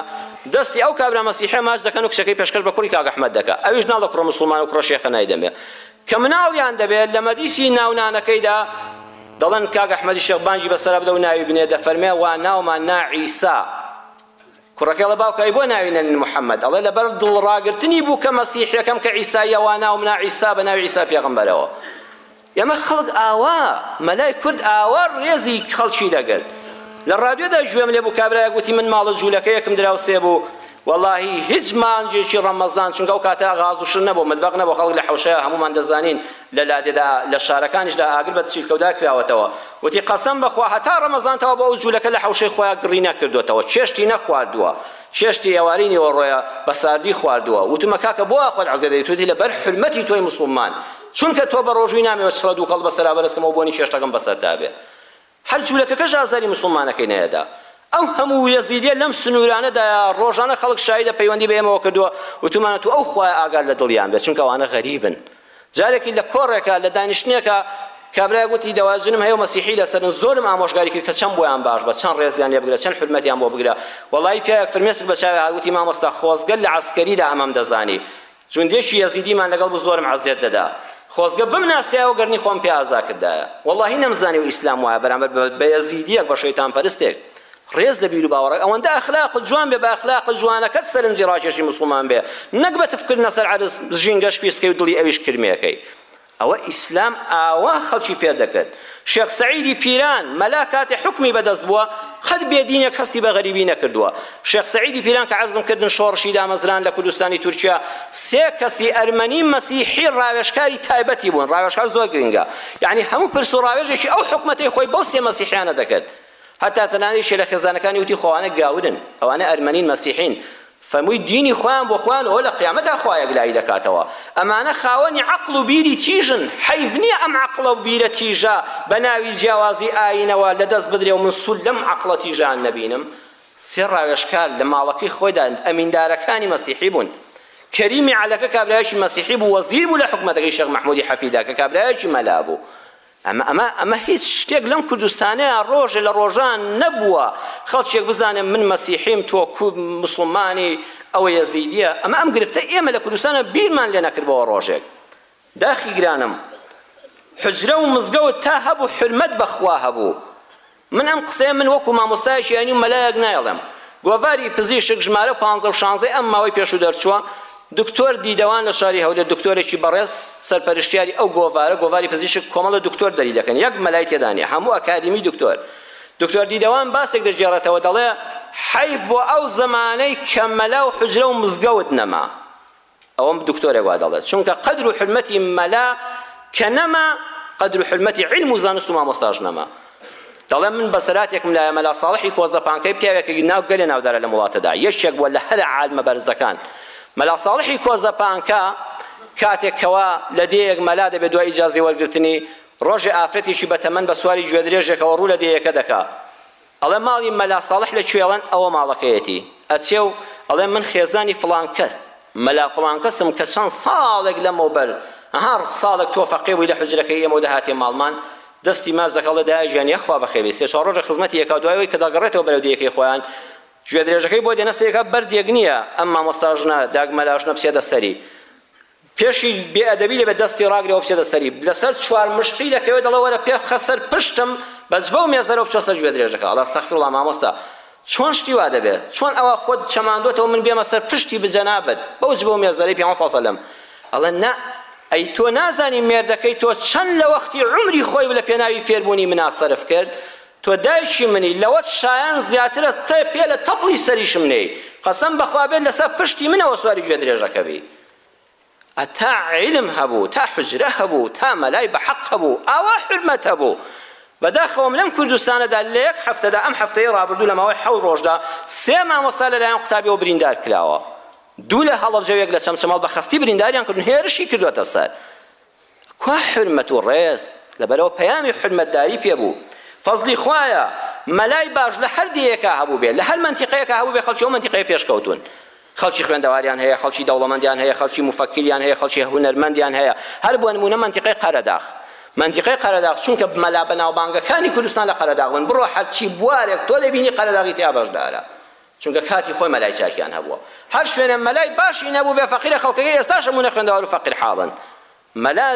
دەستی ئەو کابرا مەسیحیە ماچ دەکەن و کچەکەی پێشکەش بە کوڕی کاک ئەحمەد دەکا ئەویش ناڵە کوڕە مسوڵمان و کوڕە شێخە نایدەمێ کە مناڵیان دەبێت لە مەجلیسی ناو نانەکەیدا دەڵێن کاک ئەحمەدی شێخ بانگی بەسەرا بدە و ناوی بنێ دەفەرمێ وا ناومان نا عیسا کوڕەکەی ئەڵێ باوکە ئەی بۆ ناوی نەنین محەممەد ئەڵێ لەبەر دڵ ڕاگرتنی بوو کە مەسیحیەکەم کە عیساییە وا ناوم نا عیسا بە ناوی عیسا پێغەمبەرەوە ئێمە خەڵک ئاوا مەلای کورد ئاوا ڕێزی خەڵکی دەگرت لە ڕادیۆدا گوێم لێ بوو کابرایە گوتی من ماڵە جوولەکەیەکم دراوسێ بوو وەڵاهی هیچ مانگێکی ڕەمەزان چونکە ئەو کاتە غاز و شت نەبوو مەتبەخ نەبوو خەڵک لە حەوشەیە هەموومان دەزانین لە لادێدا لە شارەکانیشدا ئاگر بە چیلکەودا کراوەتەوە وتی قەسەم بەخوا هەتا ڕەمەزان تەوا بۆ ئەو جوولەکە لە حەوشەی خۆیان گڕی نەکردۆتەوە چێشتی نەخواردووە چێشتی ئێوارەی نیوەڕۆیە بە ساردی خواردووە وتمە کاکە بۆ وا خۆت عەزێ دەیت وتی لەبەر حورمەتی تۆی موسڵمان چونکە تۆ بە ڕۆژووی نامەوێت چڵە دووکەڵ بەسەرا بەرزکەمەوە بۆنی چێشتەکەم بەسەردا بێ هەر جولەکەکەش ئازاری موسڵمانەکەی نەیەدا. ئەو هەموو یەزیدیە لەم سنورانەدایە، ڕۆژانە خەڵک شایدە پەیوەندی بە ئێمەوە کردووە، وتومانە تو ئەو خوایە ئاگات لە دڵیان بێت، چونکە ئەوانە غەریبن. جارێکی لە کۆڕێکا، لە دانیشتنێکا، کابرایەک وتی دەواجنم هەیەو مەسیحی لەسەرن، زۆرم ئامۆژگاری کرد کە چەند بۆیان باش بە، چەند ڕێزیان لێ بگرە، چەند حورمەتیان بۆ بگرە. وەڵایی پیاوێک فرمێسک بە چاوێ هات، وتی مامۆستا خۆزگە لە عەسکەریدا ئەمەم دەزانی. جوندێکی یەزیدیمان لەگەڵ بوو زۆرم عەزێت دەدا خۆزگە بمناسیایەوە گەرنی خۆم پێ ئازا کردایە وەڵاهی نەمزانیوە ئیسلام وایە بەرامبەر بە یەزیدیەک بە شەیتان پەرستێک ڕێز لە بیر و باوەڕەک ئەوەندە ئەخلاقت جوان بێ بە ئەخلاقە جوانەکەت سەرنجی ڕاکێشی موسڵمان بێ نەک بە تفکردنە سەر عەرز ژینگەش پیسکەی و دڵی ئەویش کرمێکەی ئەوە ئیسلام ئاوا خەڵکی فێر دەکرد شێخ سەعیدی پیران مەلا کاتێ حوکمی بەدەست بووە قەت بێ دینێک هەستی بە غەریبی نەکردووە شێخ سەعیدی پیران کە عەرزم کردن شۆڕشی دامەزران لە کوردستانی تورکیا سێ کەسی ئەرمەنی مەسیحی ڕاوێژکاری تایبەتی بوون ڕاوێژکار زۆر گرنگە یەعنی هەموو پرس و ڕاوێژێکی ئەو حکومەتەی خۆی بەو سێ مەسیحیانە دەکرد هەتا تەنانەت یەکێ لە خێزانەکانی وتی خۆانە گاورن ئەوانە ئەرمەنین مەسیحین فەرمووی دینی خۆیان بۆ خۆیان ئەوە لە قیامەتا خوا یەکلایی دەکاتەوە ئەمانە خاوەنی عەقڵ و بیری تیژن حەیف نییە ئەم عەقڵە و بیرە تیژە بە ناوی جیاوازی ئایینەوە لە دەست بدرێ و من سود لەم عەقڵە تیژەیان نەبینم سێ ڕاوێژکار لە ماڵەکەی خۆیدا ئەمیندارەکانی مەسیحی بوون کەریمی عەلەکە کابرایەکی مەسیحی بوو وەزیر بوو لە حکومەتەکەی شێخ مەحموودی حەفیدا کە کابرایەکی مەلا بوو ئەمە ئەمە ئەمە هیچ شتێک لەم کوردستانەیا ڕۆژێ لە ڕۆژان نەبووە خەڵکێک بزانێ من مەسیحیم تۆ کورد موسڵمانی ئەوە یەزیدیە ئەمە ئەم گرفتە ئێمە لە کوردستانە بیرمان لێ نەکردبەوە ڕۆژێک داخی گرانم حوجرە و مزگەوت تا هەبوو حورمەت بە خوا هەبوو من ئەم قسەیە من وەکو مامۆستایەکی ئاینی و مەلایەک نایڵێم، گۆڤاری پزیشک ژمارە پانزە و شانزەی ئەم ماوەی پێشوو دەرچووە، دکتۆر دیدەوان لە شاری هەولێر دکتۆرێکی بەڕێز سەرپەرشتیاری ئەو گۆڤارە گۆڤاری پزیشک کۆمەڵە دکتۆر دەری دەکەن یەک مەلای تێدا نیە هەموو ئەکادیمی دکتۆر دکتۆر دیدەوان باسێک دەگێڕێتەوە دەڵێ حەیف بۆ ئەو زەمانەی کە مەلا و حوجرە و مزگەوت نەما ئەوە دکتۆرێک وا دەڵێت چونکە قەدر و حرمەتی مەلا کە نەما قەدر و حرمەتی عیلم و زانست و مامۆستاش نەما دەڵێم من بەسەراتێکم لایە مەلا ساڵحی کۆزەپانکەی پیاوێکی ناو گەلێ ناودارە لەم وڵاتەدا یەکێک بووە لە هەرە عالمە بەرزەکان مەلا ساڵحی کۆزەپانکە کاتێک کەوا لە دێیەک مەلا دەبێت دوای ئیجازی وەرگرتنی ڕۆژێ ئافرەتێکی بەتەمەن بە سواری گوێدرێژێکەوە ڕوو لە دێیەکە دەکا ئەڵێ ماڵی مەلا ساڵح لە کوێوەن ئەوە ماڵەکەیەتی ئەچێ و ئەڵێ من خێزانی فڵان کەس مەلا فڵان کەسم کە چەند ساڵێک لەمەوبەر ها ساڵێک تۆ فەقێ بووی لە حوجرەکەی ئێمە و دەهاتیە ماڵمان دەستی ماچ دەکا ئەڵێ دایە گیان یەخوا بەخێر بێی سێ چوار ڕۆژێک خزمەتی ئەکا و دوای ئەوەی کە دەگەڕێتەوە بەرەو دێیەکەی خۆیان گوێدرێژەکەی بۆ دێنە سەری ئەکا بەردێک نییە ئەم مامۆستا ژنە داک مەلا ژنە بچێتە سەری پێشی بێ ئەدەبی دەبێت دەستی ڕاگرێ و بچێتە سەری لەسەر چوار مشقی دەکەوێت دەڵێ وەرە پێ بخە سەر پشتم بەس بەو مێزەرە و بچۆ سەر گوێدرێژەکە ئەڵێ استغفراللە مامۆستا چۆن شتی وا دەبێت چۆن ئەوە خۆت چەماندۆتەوە من بێمە سەر پشتی بجەنابت بەو جبە و مێزەرەی پێغەمبەر صلی اللە علیه و سلم ئەڵێ نا ئەی تۆ نازانی مێردەکەی تۆ چەند لە وەختی عومری خۆی لە پێناوی فێربوونی منا سەرف کرد تۆ دایکی منی لەوەت شایەن زیاترە تێ پێ لە تەپڵی سەریشم نێی قەسەم بەخوا بێت لەسەر پشتی منەوە سواری گوێ درێژەکە بی تا عیلم هەبوو تا حوجرە هەبوو تا مەلای بە حەق هەبوو ئاوا حورمەت هەبوو بەداخەوەم لەم کوردستانەدا لە یەک هەفتەدا ئەم هەفتەی ڕابردوو لە ماوەی حەوت ڕۆژدا سێ مامۆستا لەلایەن قوتابیەوە بریندار کراوە دوو لە هەڵەبجە و یەک لە چەمچەماڵ بە خەستی برینداریان کردون هێرشی کردوەتە سەر کوا حورمەت و ڕێز لەبەرئەوە پەیامی حورمەتداری پێ بوو فەزلی خوایە مەلای باش لە هەر دێیەکا هەبووبێ لە هەر مەنتیقەیەکا هەبووبێ خەڵکی ئەو مەنتیقەیە پێشکەوتوون خەڵکی خوێندەواریان هەیە خەڵکی دەوڵەمەندیان هەیە خەڵکی موفەکریان هەیە خەڵکی هونەرمەندیان هەیە هەر بۆ نمونە مەنتیقەی قەرەداخ مەنتیقەی قەرەداغ چونکە مەلا بەناوبانگەکانی کوردستان لە قەرەداغ بن بڕۆ هەرچی بوارێک تۆ دەبینی قەرەداغی تیا بەشدارە چونکە کاتی خۆی مەلای چاکیان هەبووە هەر شوێنە مەلای باشی نەبووبێ فەقیرە خەڵکەکەی ئێستاش هەموو نەخوێندەوارو فەقیر حاڵن مەلا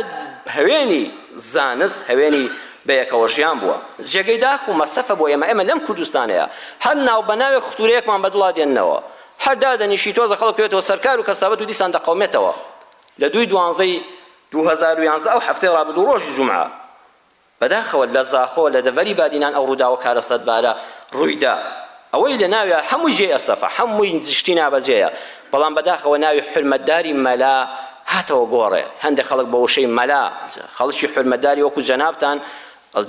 هەوێنی زانست هەوێنی بەیەکەوە ژیان بووە جێگەی داخ و مەسەفە بۆ ئێمە ئێمە لەم کوردستانەیە هەر ناو بەناوێک ختورەیەکمان بەدڵا دێننەوە هەر دادەنیشی تۆزە خەڵک پێێتەوە سەرکار و کەسابەت و دیسان دەقەومێتەوە لە دووی دوانزەی 2011 ئەو هەفتەی ڕابردوو ڕۆژی جومعە بەداخەوە لە زاخۆ لە دەڤەری بادینان ئەو ڕووداوە کارەساتبارە ڕوویدا، ئەوەی لە ناویا هەمووی جێی ئەسەفە، هەمووی شتی نابەجێیە، بەڵام بەداخەوە ناوی حورمەتداری مەلا هاتەوە گۆڕێ، هەندێ خەڵک بە وشەی مەلا، خەڵکی حورمەتداری وەکو جەنابتان،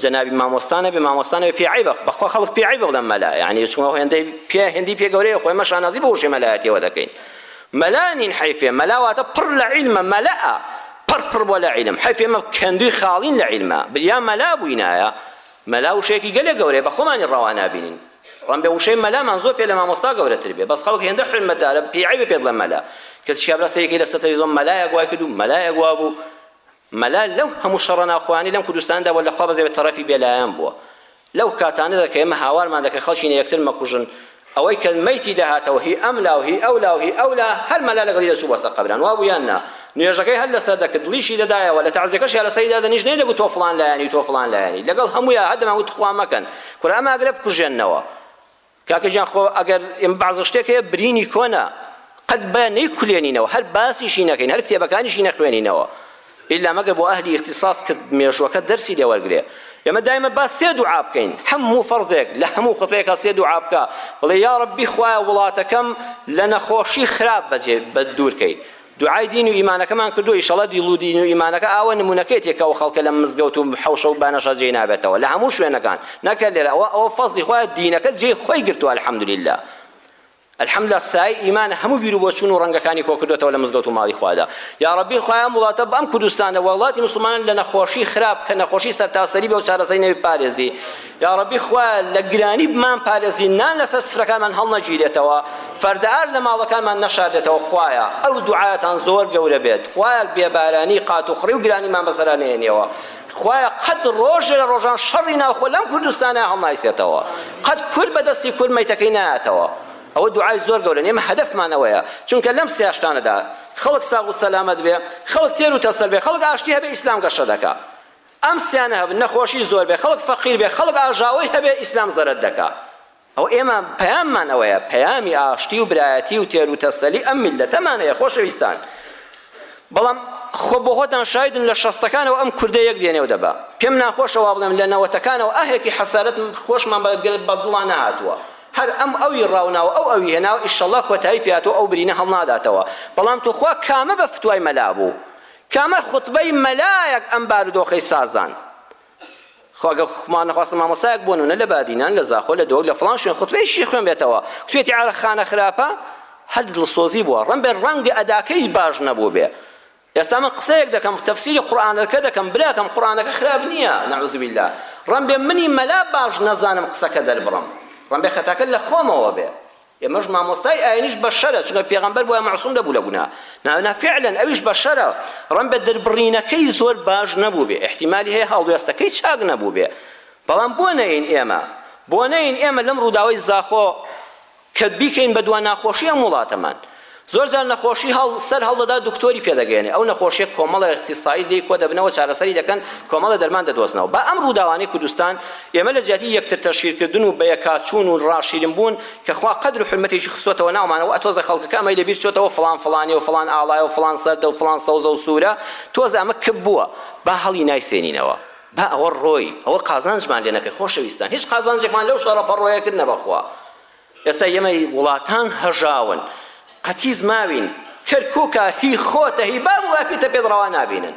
جەنابی مامۆستا نەبێ، مامۆستا نەبێ پێ عەیبە، بەخوا خەڵک پێی عەیبە بڵێن مەلا، یەعنی چووە هێندەی پێ هێندی پێ گەورەیە، خۆی ئێمە شانازی بە وشەی مەلایەتیەوە دەکەین. مەلا نین حەیفێ مەلا واتە پڕ لە عیلمە مەلئ پڕ پڕ بووە لە عیلم حەیف ئێمە کەندووی خاڵین لە عیلما بریا مەلا بووینایە مەلا وشەیەکی گەلێ گەورەیە بە خۆمانی ڕەوا نابینین ڕەنبێ وشەی مەلامان زۆر پێ لە مامۆستا گەورەتر بێ بەس خەڵک هێندە حورمەتدارە پێی عەیبە پێت بڵێن مەلا کەچی کابرا سەیرێکی لەسەر تەلەڤیزیۆن مەلایەک وای کردوو مەلایەک وابوو مەلا لەو هەموو شەڕە ناوخۆیانەی لەم کوردستاندا واللە خوا بەزێ بە تەڕەفی بێ لایەن بووە لەو کاتانەدا کە ئێمە هاوارمان دەکرد خەڵکینە یەکتر مەکوژن ئەوەی کە مەیتی دەهاتەوە هی ئەم لا و هی ئەو لا و هی ئەو لا هەر مەلا لەگەڵی دەچوو بۆ سەر قەبران وا بوو یان نا نوێژەکەی هەر لەسەر دەکرد دڵیشی دەدایەوە لە تەعزیەکەشیا لەسەری دادەنیشت نەیدەگوت تۆ فڵان لایەنی و تۆ فڵان لایەنی لەگەڵ هەموویا هەر دەمانگوت تخوا مەکەن کورە ئەم ئاگرە بکوژێننەوە کاکە گیان خۆ ئەگەر ئێمە بەعزە شتێک هەیە برینی کۆنە قەت بە نەیکولێنینەوە هەر باسیشی نەکەین هەر کتێبەکانیشی نەخوێنینەوە ئیلا مەگەر بۆ ئەهلی ئیختیساس کرد مێژووەکە دەرسی لێ وەرگرێ ئێمە دایمە با سێ دوعا بکەین هەموو فەرزێک لە هەموو خوتبەیەکە سێ دوعا بکە بڵێ یا ربی خوایە وڵاتەکەم لە نەخۆشی خراپ بەجێ بە دوورکەی دوعای دین و ئیمانەکەمان کردوە ئیشەڵا دیڵ و دین و ئیمانەکە ئاوە نمونەکەیەتی کە ئەو خەڵکە لە مزگەوت و حەوشە و بانەشە جێی نابێتەوە لە هەموو شوێنەکان نەک هەر لێرە ئەوە ئەوە فەزڵی خوایە دینەکە جێی خۆی گرتوە الحمدللە الحمدللە سای ئیمان هەموو بیرو بۆچون و ڕەنگەکانی کۆ کردوەتەوە لە مزگەوت و ماڵی خوادا یا ڕەبی خوایە ئەم وڵاتە بەم کوردستانە وڵاتی مسوڵمانان لە نەخۆشی خراپ کە نەخۆشی سەرتاسەری بێ و چارەسەری نەبێ بپارێزی یاڕەبی خوایە لە گرانی بمان پارێزی نان لەسەر سفرەکانمان هەڵنەگیرێتەوە فەردەئارد لە ماڵەکانمان نەشاردێتەوە خوایە ئەو دوعایەتان زۆر گەورە بێت خوایە بێبارانی قاتوقڕی و گرانیمان بەسەرا نەهێنیەوە خوایە قەت ڕۆژێ لە ڕۆژان شەڕی ناوخۆ لەم کوردستانە هەڵنایسێتەوە قەت کورد بەدەستی کورد مەیتەکەی نایەتەوە ئەوە دوعای زۆر گەورەن ئێمە هەدەفمان ئەوەیە چونکە لەم سیاشتانەدا خەڵک ساغ و سەلامەت بێ خەڵک تێر و تەسەل بێ خەڵک ئاشتی هەبێ ئیسلام گەشە دەکا ئەم سیانە هەبن نەخۆشی زۆر بێ خەڵک فەقیر بێ خەڵک ئاژاوەی هەبێ ئیسلام زەرەد دەکا ئەوە ئێمە پەیاممان ئەوەیە پەیامی ئاشتی و برایەتی و تێرو تەسەلی ئەم میللەتەمانەیە خۆشەویستان بەڵام خۆ بۆ خۆتان شایدن لە شەستەکانەوە ئەم کوردە یەک دێنێ و دەبا پێم ناخۆشە وا بڵێم لە نەوەتەکانەوە ئاهێکی حەسارەت خۆشمان بە دڵا نەهاتووە هەر ئەم ئەوی ڕاوناوە ئەو ئەوی هێناوە ئیشەڵڵا کۆتایی پێاتۆ ئەو برینە هەڵناداتەوە بەڵام توخوا کامە بە فتوای مەلا بوو کامە خوتبەی مەلایەک ئەم بارودۆخەی سازان خۆ گە خوا نەخواستە مامۆستایەک بۆ نونە لە بادینان لە زاخۆ لە دۆک لە فڵان شوێن خوتبەی شی خوێن بێتەوە کوێتی عارە خانە خراپە هەر دڵسۆزی بووە ڕەن بێ ڕەنگە ئەداکەی باش نەبوو بێ ئێستا من قسەیەک دەکەم تەفسیری قورئانەکە دەکەم براکەم قورئانەکە خراپ نییە نعوذ بالله ڕەنبێ منی مەلا باش نەزانم قسەکە دەربڕم ڕەنبێ خەتاکە لە خۆمەوە بێ ئێمەش مامۆستای ئاینیش بەشەرە چونکە پێغەمبەر بۆیان مەعسوم نەبوو لە گوناه نانا فعلا ئەویش بەشەرە ڕەنبە دەربڕینەکەی زۆر باش نەبووبێ احتیمالی هەیە هەڵوێستەکەی چاک نەبووبێ بەڵام بۆ نەین ئێمە بۆ نەین ئێمە لەم ڕووداوەی زاخۆ کە بیکەین بە دوا ناخۆشی ئەم وڵاتەمان زۆر جار نەخۆشی هەڵ سەر هەڵدەدا دکتۆری پێ دەگەیەنێ ئەو نەخۆشیە کۆمەڵە اختصایی لێی کۆ دەبنەوە چارەسەری دەکەن کۆمەڵە دەرمان دەدۆزنەوە با ئەم ڕووداوانەی کوردستان ئێمە لە جیاتی یەکتر تەشهیر کردن و بەیەکاچوون و ڕاشیرن بوون کە خوا قەدر و حورمەتێکی خستۆتەوە ناومانەوە ئەوە تۆزێ خەڵکەکە ئەمەی لەبیر چۆتەوە فڵان فڵانیە و فڵان ئاڵایە و فڵان سەردە و فڵان سەوزە و سوورە تۆزێ ئەمە کپ بووە با هەڵی نایسێنینەوە با ئەوە ڕۆی ئەوە قازانجمان لێ نەکرد خۆشەویستان هیچ قازانجێکمان لەو شەڕە پەڕۆیە کرد نە بەخوا ئێستا ئێمەی وڵاتان هەژاون قەتیس ماوین کەرکوکە هی خۆتە هی باب و باپیتە پێت ڕەوا نابینن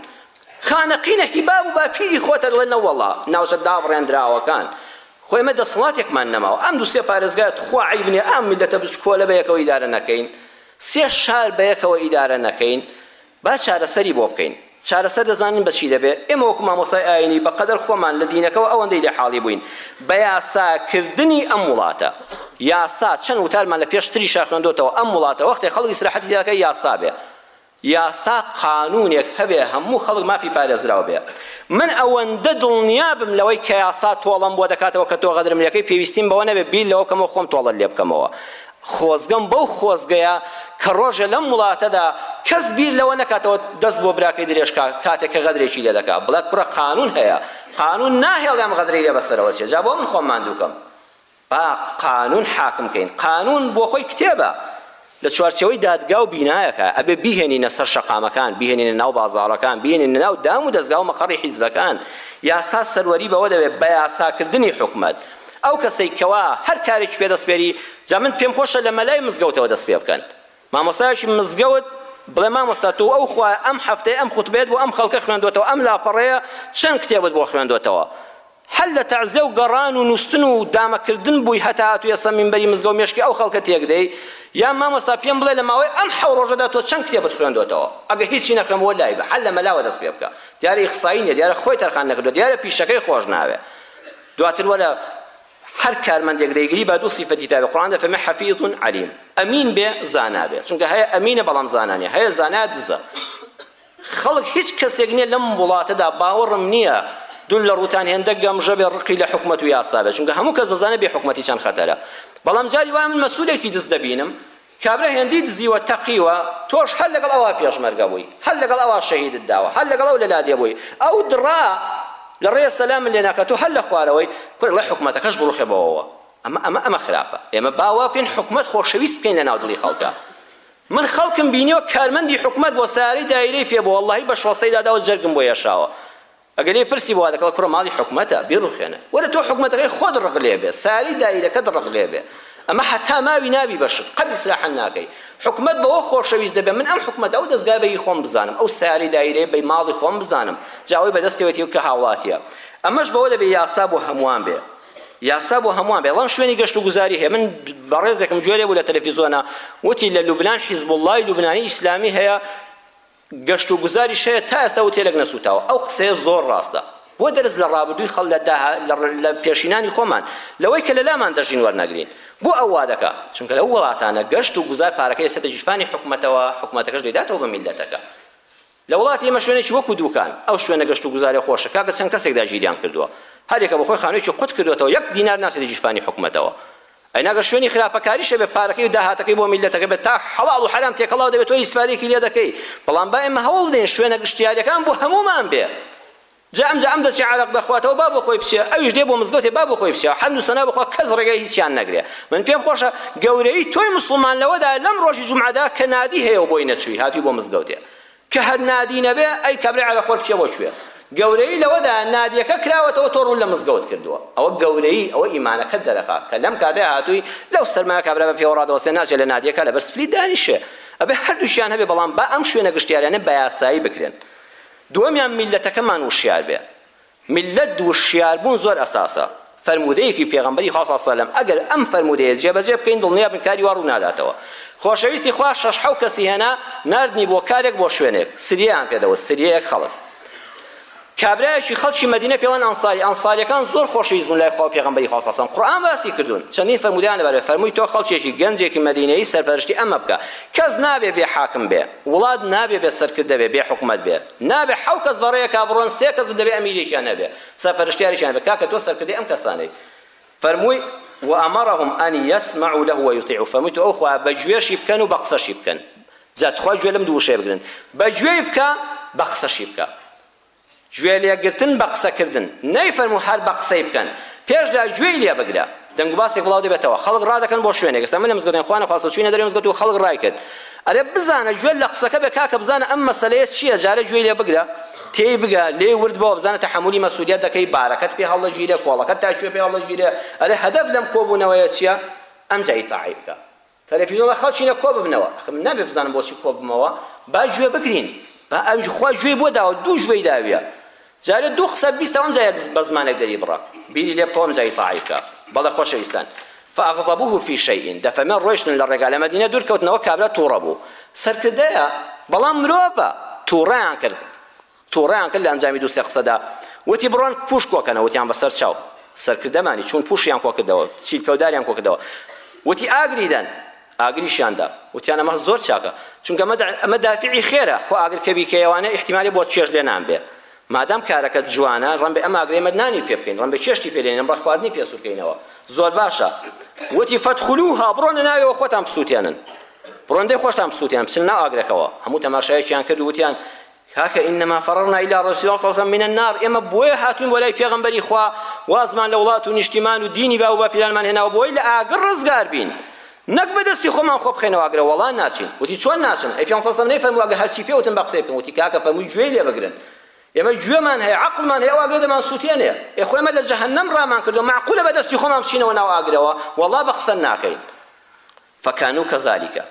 خانەقینە هی باب و باپیری خۆتە دڵێ نەوەڵا ناوچە دابڕێندراوەکان خۆ ئێمە دەسەڵاتێکمان نەماوە ئەم دوو سێ پارێزگا تخوا عەیب نییە ئەم میللەتە بچکۆلە بەیەکەوە ئیدارە نەکەین سێ شار بەیەکەوە ئیدارە نەکەین با چارەسەری بۆ بکەین. چارەسەر دەزانن بە چی دەبێت؟ ئێمە وەکو مامۆستای ئایینی بە قەدەر خۆمان لە دینەکەوە ئەوەندەی لێ حاڵی بووین بە یاسا کردنی ئەم وڵاتە. یاسا چەند وتارمان لە پێش تریشا خوێندۆتەوە ئەم وڵاتە وەختێ خەڵک ئیسراحەتی تێدا کە یاسا بێ یاسا قانوونێک هەبێ هەموو خەڵک مافی پارێزراو بێ. من ئەوەندە دڵنیا بم لەوەی کە یاسا تۆڵەم بۆ دەکاتەوە کە تۆ غەدرم لێ کەی پێویستیم بەوە نەبێ بیر لەوە بکەمەوە خۆم تۆڵەت لێ بکەمەوە. خۆزگەم بەو خۆزگەیە کە ڕۆژێ لەم وڵاتەدا کەس بیر لەوە نەکاتەوە دەست بۆ براکەی درێژکا کاتێک کە غەدرێکی لێ دەکا بڵێ کوڕە قانون هەیە قانون ناهێڵێ ئەم غەدرەی لێ بەسەرەوە چێ جا بۆ من خۆم ماندوو کەم با قانون حاکم کەین قانون بۆ خۆی کتێبە لە چوارچەوەی دادگا و بینایەکە ئەبێ بیهێنینە سەر شەقامەکان بهێنینە ناو بازاڕەکان بهێنینە ناو دام و دەزگا و مەقەڕی حیزبەکان یاسا سەروەری بەوە دەوێت بە یاساکردنی حکومەت ئەو کەسەی کەوا هەر کارێکی پێ دەست بێری جا من پێم خۆشە لە مەلای مزگەوتەوە دەست پێ بکەن مامۆستایەکی مزگەوت بڵێ مامۆستا تۆ ئەو خوا ئەم هەفتەی ئەم خوتبەیەت بۆ ئەم خەڵکە خوێندۆتەوە ئەم لاپەڕەیە چەند کتێبت بۆ خوێندۆتەوە هەر لە تەعزیە و گەڕان و نووستن و دامەکردن بووی هەتا هاتوویە سەر مینبەری مزگەو مێشکی ئەو خەڵکە تێکدەی یان مامۆستا پێم بڵێ لە ماوەی ئەم حەو ڕۆژەدا تۆ چەند کتێبت خوێندۆتەوە ئەگەر هیچی نەخوێم وە لای بە هەر لە مەلاوە دەست پێ بکە دیارە ئیخسایی نیە دیارە خۆی تەرخان نەکردوە دیارە پیشەکەی خۆش ناوێ دواتر وەلا هەر کارمەندێک دەیگری با دوو سیفەتی تابێ قورئان دەفەرمێ حەفیظ علیم ئەمین بێ زانا بێ چونکە هەیە ئەمینە بەڵام زانا نیە هەیە زانا دزە خەڵک هیچ کەسێک نیە لەم وڵاتەدا باوەڕم نیە دوول لە ڕووتان هێندە گەمژە بێ ڕقی لە حکومەت و یاسا بێ چونکە هەموو کەس دەزانێ بێ حکومەتی چەند خەتەرە بەڵام جاری وایە من مەسولێکی دز دەبینم کابرا هێندەی دزیوە تەقیوە تۆش هەر لەگەڵ ئەوا پێشمەرگە بووی هەر لەگەڵ ئەوا شەهیدت داوە هەر لەگەڵ ئەو لە لادێ بووی ئەو دڕا لە ڕێ سەلام من لێ ناکا تۆ هەر لە خوارەوەی کورە ڵە حکومەتەکەش بڕوخێ بەوەوە ئەمە ئەمە ئەمە خراپە ئێمە با وا بکەین حکومەت خۆشەویست بکەین لە ناو دڵی خەڵکا من خەڵکم بینیوە کارمەندی حکومەت بۆ سارەی دایرەی پێ بوو وەڵڵاهی بە شۆستەیدا داوە جەرگم بۆی ئێشاوە ئەگەر لێی پرسی بۆ وا دەکەی کوڕە ماڵی حکومەتە بیڕوخێنە وەرە تۆ حکومەتەکەی خۆت ڕق لێ بێ ساری دایرەکەت ڕق لێ بێ ئەمە هەتا ماوی نابی بە شت قەت ئیسراحەت ناکەی حکومەت بەوە خۆشەویست دەبێ من ئەم حکومەتە ئەو دەزگای بەیی خۆم بزانم ئەو ساری دایرەیە بەی ماڵی خۆم بزانم جا ئەوەی بەدەستەوەیەتی کە هاوڵاتیە ئەمەش بەوە دەبێ یاسا بۆ هەمووان بێ یاسا بۆ هەمووان بێ بەڵام شوێنی گەشت و گوزاری هەیە من بەڕێزێکم گوێ لێ بوو لە تەلەفیزۆنە وتی لە لوبنان حیزب اللەی لوبنانی ئیسلامی هەیە گەشت و گوزاریش هەیە تا ئێستا ئوتێلێک نەسوتاوە ئەو قسەیە زۆر ڕاستە بۆ دەرس لە ڕابردووی خەڵ لە داها لە پێشینانی خۆمان لەوەی کە لەلامان دەژین وەرنەگرین بۆ ئەو وا دەکا چونکە لەو وڵاتانە گەشت و گوزار پارەکەی ئەچێتە گیرفانی حکومەتەوە حکومەتەکەش دەیداتەوە بە میللەتەکە لە وڵاتی ئێمە شوێنێکی وەکو دووکان ئەو شوێنە گەشت و گوزارە خۆشە کاکە چەند کەسێک داگیریان کردووە هەرێکە بە خۆی خانوویەکی قوت کردوێتەوە یەک دینار ناچێتە گیرفانی حکومەتەوە ئەینا گەر شوێنی خراپەکاریش هەبێت پارەکەی و داهاتەکەی بۆ میللەتەکە بێت تا حەڵاڵ و حەرام تێکەڵاو دەبێت تۆ ئیسفادەیەکی لێ دەکەی بەڵام با ئێمە هەوڵ بدەین شوێنە گشتیارەکان بۆ هەموومان بێ جا ئەمجا ئەم دەچێ عەرەق دەخواتەوە با بۆ خۆی بچێ ئەویش دێ بۆ مزگەوتێ با بۆ خۆی بچێ حەمد و سەنا بخوا کەس ڕێگای هیچیان نەگرێ من پێم خۆشە گەورەیی تۆی موسڵمان لەوەدا لەم ڕۆژی جومعەدا کە نادی هەیە و بۆی نەچووی هاتووی بۆ مزگەوتێ کە هەر نادی نەبێ ئەی کابرای عەرەقۆر بچێ بۆ کوێ؟ گەورەیی لەوەدایە نادیەکە کراوەتەوە تۆ ڕوت لە مزگەوت کردووە ئەوە گەورەیی ئەوە ئیمانەکەت دەرەخا کە لەم کاتەیا هاتووی لەو سەرمایە کابرا بە پێوە ڕادەوەستێ ناچێ لە نادیەکە لەبەر سپلی دانیشێ ئەبێ هەردووکیان هەبێ بەڵام با ئەم شوێنە گشتیاریانە بایاسایی بکرێن دووەمیان میللەتەکەمان وشیار بێ ملت وشیار بوون زۆر ئەساسە. فەرموودەیەکی پێغەمبەری خوا صلی اللە علیە و سلم ئەگەر ئەم فەرموودەیە جێبەجێ بکەین دڵنیا بن کاری وا ڕوو ناداتەوە. خۆشەویستی خوا شەش حەو کەسی هێنا ناردنی بۆ کارێک بۆ شوێنێک سریەیان پێ دەوت سریەیەک خەڵک کابرایەکی خەڵکی مەدینە پێوەن ئەنصاری ئەنصاریەکان زۆر خۆشەویست بوون لای خوا و پێغەمبەری خوا صلی اللە علیە و سلم قورئان باسی کردوون چەندین فەرموودەیان لەبارەوە فەرمووی تۆ خەڵکێکی گەنجێکی مەدینەیی سەرپەرشتی ئەمە بکە کەس نابێ بێ حاکم بێ وڵات نابێ بێ سەرکردە بێ بێ حکومەت بێ نابێ حەو کەس بەڕێیەکا بڕۆن سێ کەس بن دەبێ ئەمیرێکیان هەبێ سەرپەرشتیارێکیان هەبێ کاکە تۆ سەرکردەی ئەم کەسانەی فەرمووی وامرهم ان یسمعوا له ویطیعوا فەرمووی تۆ ئەو خوا بەگوێشی بکەن و بەقسەشی بکەن جا تخوا گوێ لەم دوو وشەیە بگرن بەگوێی بکە بەقسەشی بکە گوێ لێگرتن بە قسەکردن نەیفەرموو هەر بە قسەی بکەن پێشدا گوێی لێ بگرە دەنگوباسێک بڵاو دەبێتەوە خەڵک ڕادەکەن بۆ شوێنێک ئێستا من لە مزگەوتێن خوا نەخواستە چووینە دەرێ مزگەوت و خەڵک ڕای کرد ئەرێ بزانە گوێت لە قسەکە بێ کاکە بزانە ئەم مەسەلەیە چییە جارە گوێی لێ بگرە تێی بگە لێ ورد بەوە بزانە تەحەمولی مەسوولیت دەکەی بارەکەت پێ هەڵدەگیرێ کۆڵەکەت تا کوێ پێ هەڵدەگیرێ ئەرێ هەدەف لەم کۆبوونەوەیە چییە ئەمجا ئیتاعەی بکە تەلەفیزۆندا خەڵکی لە کۆ ببنەوە ئەخ من نابێ بزانم بۆچی کۆ ببمەوە با گوێ بگرین با ئەویش خوا گوێی بۆ داوە دوو گوێی داویە جارێ دوو قسە بیستەوە ئەمجا یەک بە زمانێک دەری بڕە بیری لێ بکەوە ئەمجا ئیتاعەی بکە بەڵێ خۆشەویستان فأغضبوه في شيء دەفەرمێ ڕۆیشتن لە ڕێگا لە مەدینە دوور کەوتنەوە کابرا تووڕە بوو سەرکردەیە بەڵام مرۆڤە تووڕەیان کرد توڕەیان کرد لە ئەنجامی دوو سێ قسەدا وتی بڕۆن پووش کۆکەنەوە وتیان بەسەر چاو سەرکردەمانی چوون پووشیان کۆکردەوە چیلکەو داریان کۆکردەوە وتی ئاگری دەن ئاگریشیان دا وتیان ئەمە زۆر چاکە چونکە ئەمە ئەمە دافعی خێرە خۆ ئاگر کە بیکەیەوانە ئیحتیمالی بۆ چێژ لێ نان بێ مادام کارەکە جوانە ڕەنبێ ئەم ئاگرەی مەد نانی پێ بکەین ڕەنبێ چێشتی پێ لێنێن ڕە خواردنی پێ سوورکەینەوە زۆر باشە وتی فەدخلوها بڕۆنە ناوێەوە خۆتان بسووتێنن بڕۆندەی خۆشتان بسووتێن بچنە ناو ئاگرەکەوە هەموو تەماشایەکیان کرد وتیان کاکە انما فررنا الى رسول الله صلی الله علیه وسلم من النار ئێمە بۆیە هاتوین بۆ لای پێغەمبەری خوا وازمان لە وڵات و نیشتیمان و دینی باو باپیرانمان هێناوە بۆی لە ئاگر ڕزگار بین نەک بەدەستی خۆمان خۆ بخەینەوە ئاگرە وەڵا ناچین وتی چۆن ناچن ئەی پێغەمبەر صلی نەیفەرموو ئەگەر هەرچی پێوتن بە قسەی بکەن وتی کاکە فەرمووی گوێی لێ بگرن ئێمە گوێمان هەیە عەقڵمان هەیە ئەو ئاگرە دەمان سووتێنێ ئێ خۆ ئێمە لە جەهەنەم ڕامان کردو معقولە بەدەستی خۆمان بچینەوە ناو ئاگرەوە وەڵا بە قسە ناکەین فکانو کەذالکە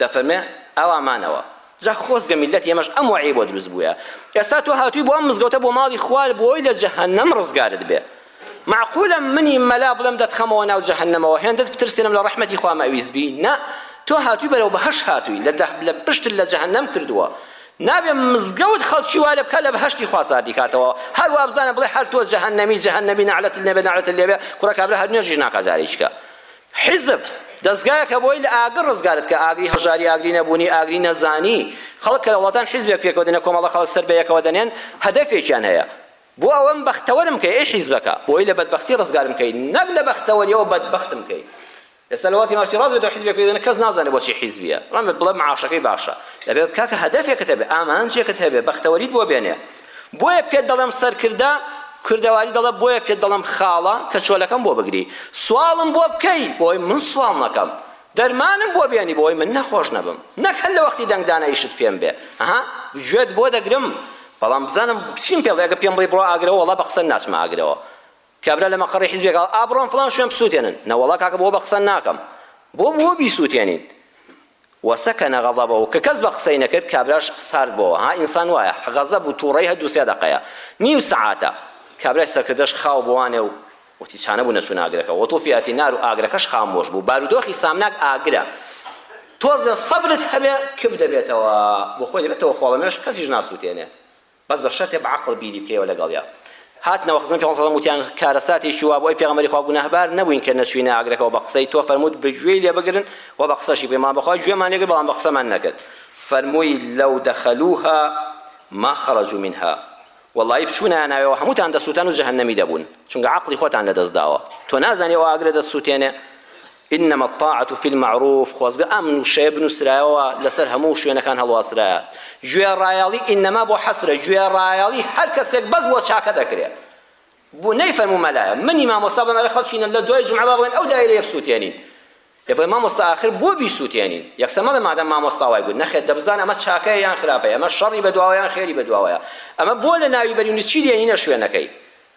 دەفەرمێ ئاوا مانەوە جا خۆزگە میللەتی ئێمەش ئەم وەعیەی بۆ دروست بوویا ئێستا تۆ هاتووی بۆ ئەم مزگەوتە بۆ ماڵی خوا بۆی لە جەهەنەم ڕزگارت بێ معقولە منی مەلا بڵێم دەتخەمەوە ناو جەهەنەمەوە هێندەت بترسێنم لە ڕەحمەتی خوا مەویز بی نا تۆ هاتووی بەرەو بەهەشت هاتووی لە دە لە پشتت لە جەهەنەم کردووە نابێ مزگەوت خەڵکی وا لێ بکا لە بەهەشتی خوا ساردی کاتەوە هەر وا بزانە بڵێ هەر تۆ جەهەنەمی جەهەنەمی نەعلەتت لێ بێ نەعلەتت لێ بێ کوڕە کابرا هەر نوێژیش ناکا جارێکیکە حیزب دەزگایەکە بۆی لە ئاگر ڕزگارت کا ئاگری هەژاری ئاگری نەبوونی ئاگری نەزانی خەڵک کە لە وڵاتان حیزبێک پێکەوە دێنێ کۆمەڵە خەڵک سەر بە یەکەوە دەنێن هەدەفێکیان هەیە بۆ ئەوەم بەختەوەرم کەی ئەی حیزبەکە بۆی لە بەدبەختی ڕزگارم کەی نەک لە بەختەوەریەوە بەدبەختم کەی ئێستا لە وڵاتی ماشتی ڕاست بێتەوە حیزبێک پێدێنە کەس نازانێ بۆچی حیزبیە ڕەنگە بڵێ معاشەکەی باشە دەبێت کاکە هەدەفێکت هەبێ ئامانجێکت هەبێ بەختەوەریت بۆ بێنێ بۆیە پێت دەڵێم سەرکردە کوردەواری دەڵێ بۆیە پێت دەڵێم خاڵە کە چۆلەکەم بۆ بگری سواڵم بۆ بکەی بۆی من سواڵ نەکەم دەرمانم بۆ بێنی بۆی من نەخۆش نەبم نەک هەر لە وەختی دەنگدانە ئیشت پێم بێ ئەها گوێت بۆ دەگرم بەڵام بزانم بچیم پێڵێ ئەگە پێم بڵێ بڕۆ ئاگرەوە وەڵا بە قسە ناچمە ئاگرەوە کابرا لە مەقەڕی حیزبێک ئەڵێ ئا بڕۆن فڵان شوێن بسووتێنن، نەوەڵا کاکە بۆ بە قسە ناکەم، بۆ بۆ بیسووتێنین؟ وسکن غضبه کە کەس بە قسەی نەکرد کابراش سارد بۆوە، ها ئینسان وایە غەزەب و توڕەی هەر دوو سێ دەقەیە، نیو سەعاتە، کابرای سەرکردەش خاو بۆوانێ و وتی چا نەبوو نەچوونە ئاگرەکە، وطفئت النار و ئاگرەکەش خامۆش بوو، بارودۆخی سامناک ئاگرە، تۆزێ سەبرت هەبێ کپ دەبێتەوە، بۆ خۆی دەبێتەوە خۆڵەمێش کەسیش ناسووتێنێ. بەس بە شەرتێ بە عەقڵ بیری بکەیەوە لەگەڵیا هاتنەوە خزمەت پێغەمبەر سەڵەم وتیان کارەساتێکی وا بوو ئەی پێغەمبەری خوا گوناهبار نەبووین کە نەچووینە ئاگرەکەوە بە قسەی تۆ فەرمووت بگوێی لێ بگرن و بە قسەشی بکەین بەڵام بەخوا گوێمان لێ گرت بەڵام بە قسەمان نەکرد فەرمووی لەو دەخەلووها ما خەرەجوو منها وەڵڵاهی بچوونایە ناوێوە هەمووتان دەسووتان و جەهەنەمی دەبوون چونکە عەقڵی خۆتان لەدەست داوە تۆ نازانی ئەو ئاگرە دەتسووتێنێ انما الطاعة فی المعروف خۆزگە ئەم وشەیە بنووسرایەوە لەسەر هەموو شوێنەکان هەڵواسرایە گوێڕایەڵی انما بۆ حەسرە گوێڕایەڵی هەر کەسێک بەس بۆ چاکە دەکرێت بۆ نەیفەرموو مەلایە منی مامۆستا بەنارە خەڵکینە لە دوای جمعە با بڵێن ئەو دایرەیە بسووتێنین دەبێت مامۆستا ئاخر بۆ بیسووتێنین یەکسە مەڵێ مادەم مامۆستا وای گوت نەخێت دەبزان ئەمە چاکەیە یان خراپەیە ئەمە شەڕی بەدواوە یان خێری بەدواوەیە ئەمە بۆ لە ناوی بەرین و چی دێنینە شوێنەکەی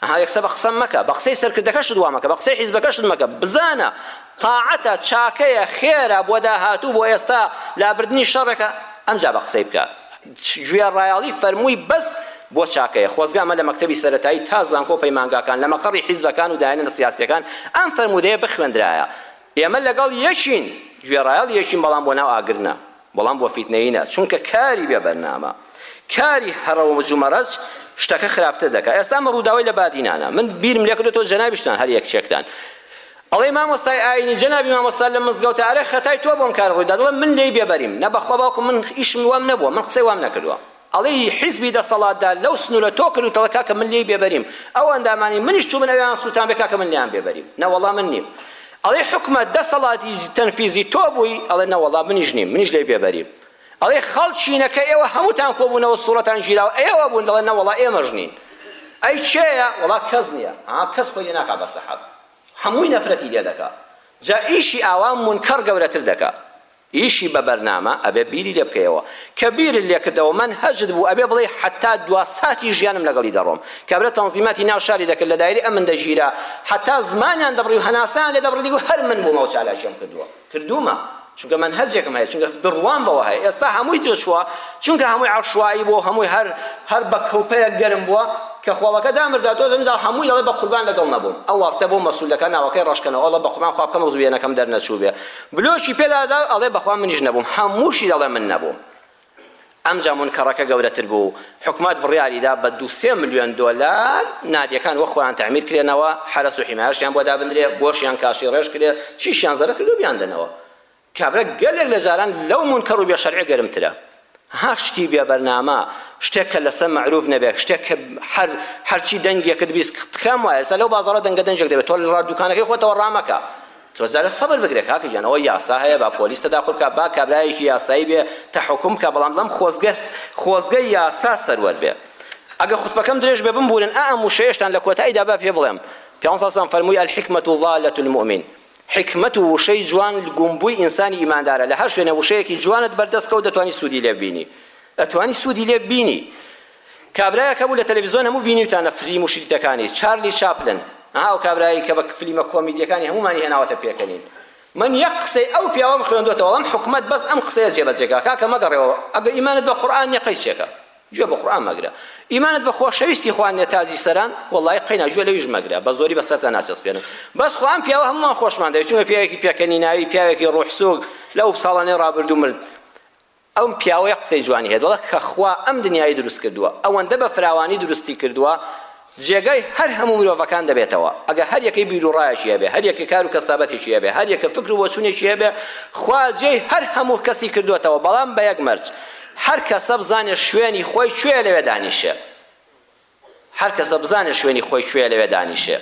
ئەها یەکسەر بە قسەم مەکە، بە قسەی سەرکردەکەشت وا مەکە، بە قسەی حیزبەکەشت مەکە، بزانە تاعەتە، چاکەیە، خێرە، بۆ داهاتوو، بۆ ئێستا، لابردنی شەڕێکە، ئەمجا بە قسەی بکە. گوێڕایەڵی فەرمووی بەس بۆ چاکەیە. خۆزگە ئەمە لە مەکتەبی سەرەتایی تا زانکۆ و پەیمانگاکان، لە مەقەڕی حیزبەکان و دایەنە سیاسییەکان ئەم فەرموودەیە بخوێندرایە. ئێمە لەگەڵ یەکین، گوێڕایەڵ یەکین، بەڵام بۆ ناو ئاگر نا. بەڵام بۆ فیتنەیی نا چونکە کاری بێ بەرنامە کاری هەڕەومج و مەرەج شتەکە خراپتر دەکا ئێستا ئەمە ڕووداوەی لە بادینانە من بیرم لێ کردۆتەوە جەنابیشتان هەر یەکچێکتان ئەڵێ مامۆستای ئاینی جەنابی مامۆستا لە مزگەوتە ئەرێ خەتای تۆ بۆم کار ڕوویدا دڵێ من لێی بێبەریم نە بەخوا باوکم من ئیشم وام نەبووە من قسەی وام نەکردووە ئەڵێ هی حیزبی دەسەڵاتدار لەو سنورە تۆ کرد و تەڵە کاکە من لێی بێبەریم ئەو ئەندامانەی منیش چووبن ئەوێان سوتان بێ کاکە من لێیان بێبەریم نەوەڵا من نیم ئەڵێ حکومەت دەسەڵاتی تەنفیزی تۆ بووی ئەڵێ نەوەڵا منیش نیم منیش لێی بێبەریم ئەڵێ خەڵچینە کە ئێوە هەمووتان کۆبوونەوە سوڵەتان گیراوە ئێوە بوون دەڵێن نەوەڵا ئێمەش نین ئەی کێیە وەڵا کەس نییە ها کەس خۆی لێ ناکا بە سەحەب هەمووی نەفرەتی لێ دەکا جا ئیشی ئاوا منکەڕ گەورەتر دەکا ئیشی بە بەرنامە ئەبێ بیری لێ بکەیەوە کە بیرت لێ کردەوە مەن هەجت بوو ئەبێ بڵێی حەتا دوا ساتی ژیانم لەگەڵی دەڕۆم کابرا تەنزیماتی ناو شاری دەکرد لە دایرەی ئەمن دەگیرا حەتا زمانیان دەبڕی و هەناسەیان لێ دەبڕدی و هەر من بووم ئەو چالاکیەم کردووە کردوومە چونکە مەن هەجێکم هەیە چونکە بڕوام بەوە هەیە ئێستا هەمووی تێ چووە چونکە هەمووی عەشوایی بووە هەمووی هەر هەر بە کڵپەیەک گەرم بووە کە خۆڵەکە دامردا تۆ ئینجا هەمووی دەڵێ بە قوربان لەگەڵ نەبووم ئەو واستە بۆ مەسولەکە ناوەکەی ڕەش کەنەوە ئەڵێ بە قوربان خوا بکەم ڕزوویەنەکەم دەرنەچووبێ بلۆکی پێدا دا و ئەڵێ بەخوا منیش نەبووم، هەمووشی دەڵێن من نەبووم. ئەمجا مونکەڕەکە گەورەتر بوو و حکومەت بڕیاری دا بە دوو سێ ملیۆن دۆلار نادیەکان وەک خۆیان تەعمیر کرێنەوە، حەرەس و حیمایەشیان بۆ دابندرێ، بۆشیان کاشی ڕێژ کرێ، چیشیان زەرەکردووە بیاندەنەوە. کابرا گەلێک لە جاران لەو مونکەڕ و بێ شەرعیە گەرمترە. ها شتی بێ بەرنامە شتێک کە لەسەر معروف نەبێت شتێک کە هەر هەرچی دەنگێکت بیست تکام وایە سەلەو بازارە دەنگە دەنجێک دەبێت تۆ لە دوکانەکەی خۆتەوە ڕامەکە تۆ زارە سەبر بگرێ کاکە گیان ئەوە یاسا هەیە با پۆلیس تەداخل بکە با کابرایەکی یاسایی بێ تا حکوم بکە بەڵام لەم خۆزگە خۆزگە یاسا سەروەر بێ ئەگە خوتبەکەم درێژ بێ بمبورن ئا ئەم وشەیەشتان لە کۆتاییدا با پێ بڵێم پێ سەم فەرمووی الحکمەت ضالەت المؤمن حیکمەت و وشەی جوان گومبووی ئینسانی ئیماندارە لە هەر شوێنێ وشەیەکی جوانت بەردەست کەوت دەتوانی سوودی لێ ببینی ئەتوانی سوودی لێ ببینی کابرایەک هەبوو لە تەلەڤیزیۆن هەموو بینیوتانە فلیم و شریتەکانی چارلی چاپلن ئەها ئەو کابرایی کە بە فلیمە کۆمیدیەکانی هەموومانی هێناوەتە پێکەنین من یەک قسەی ئەو پیاوەم خوێندوەتەوە ئەم حکومەت بەس ئەم قسەیە جێبەجێکا کاکە مەگەڕێەوە ئەگە ئیمانت بە قورئان نیە قەیچێکە گوێ بە قورئان مەگرە ئیمانت بە خۆشەویستی خوا نیە تاجی سەران وەڵایی قەینا گوێ لەویش مەگرە بە زۆری بەسەرتا ناچەسپێنم بەس خۆ ئەم پیاوە هەموومان خۆشمان دەوێت چونکە پیاوێکی پێکەنیناوی پیاوێکی ڕوح سوک لەو ساڵانەی ڕابردوو مرد ئەم پیاوەیە قسەی جوانی هەیە دەڵێت کە خوا ئەم دنیای دروست کردووە ئەوەندە بە فراوانی دروستی کردووە جێگای هەر هەموو مرۆڤەکان دەبێتەوە، ئەگەر هەر یەکەی بیرو ڕایەکی هەبێ، هەر یەکەی کارو کەسابەتێکی هەبێ، هەر یەکە فکرو بۆچوونێکی هەبێ، خوا جێی هەر هەموو کەسی کردۆتەوە، بەڵام بە یەک مەرج، هەر کەسە بزانێ شوێنی خۆی کوێیە لەوێ دانیشێ، هەر کەسە بزانێ شوێنی خۆی کوێیە لەوێ دانیشێ،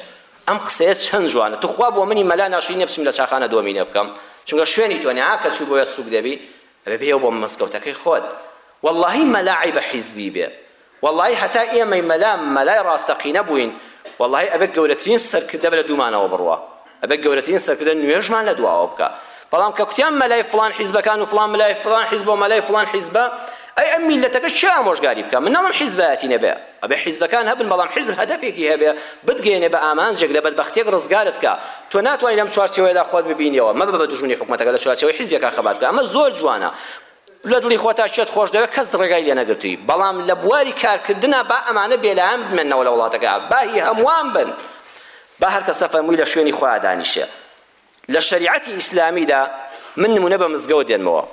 ئەم قسەیە چەند جوانە، توخوا بۆ منی مەلا ناشرین نیە بچم لە چاخانە دۆمینە بکەم، چونکە شوێنی تۆ نیە، ها کە چووی بۆیە سووک دەبی، ئەبێ بێیەوە بۆ مزگەوتەکەی خۆت، وەڵاهی مەلا عەیبە حیزبی بێ، وەڵاهی هەتا ئێمەی مەلا مەلای ڕاستەقینە بووین وەڵاهی ئەبێ گەورەترین سەرکردە بە لە دوومانەوە بڕوا ئەبێ گەورەترین سەرکردە نوێژمان لە دواوە بکا بەڵام کە کوتیان مەلای فڵان حیزبەکان و فڵان مەلای فڵان حیزب و مەلای فڵان حیزبە ئەی ئەم میلەتەکە چی ئامۆژگاری بکە من ناڵم حیزبایەتی نەبێ ئەبێ حیزبەکان هەبن بەڵام حیزب هەدەفێکی هەبێ بتگەیەنێ بە ئامانجێک لە بەدبەختیەک ڕزگارت کا تۆ ناتوانانی لەم چوارچێوەیەدا خۆت ببینیەوە مەبە بە دوژمنی حکومەتەکە لە چوارچێوەی حیزبێکا خەبات بکە ئەمە زۆر جوانە لە دڵی خۆتا کێت خۆش دەوێت کەس ڕێگای لێ نەگرتووی بەڵام لە بواری کارکردنا با ئەمانە بێلایەن بمێنەوە لە وڵاتەکە با هی هەمووان بن با هەر کەسە فەرمووی لە شوێنی خۆیان دانیشێ لە شەریعەتی ئیسلامیدا من نمونە بە مزگەوت دێنمەوە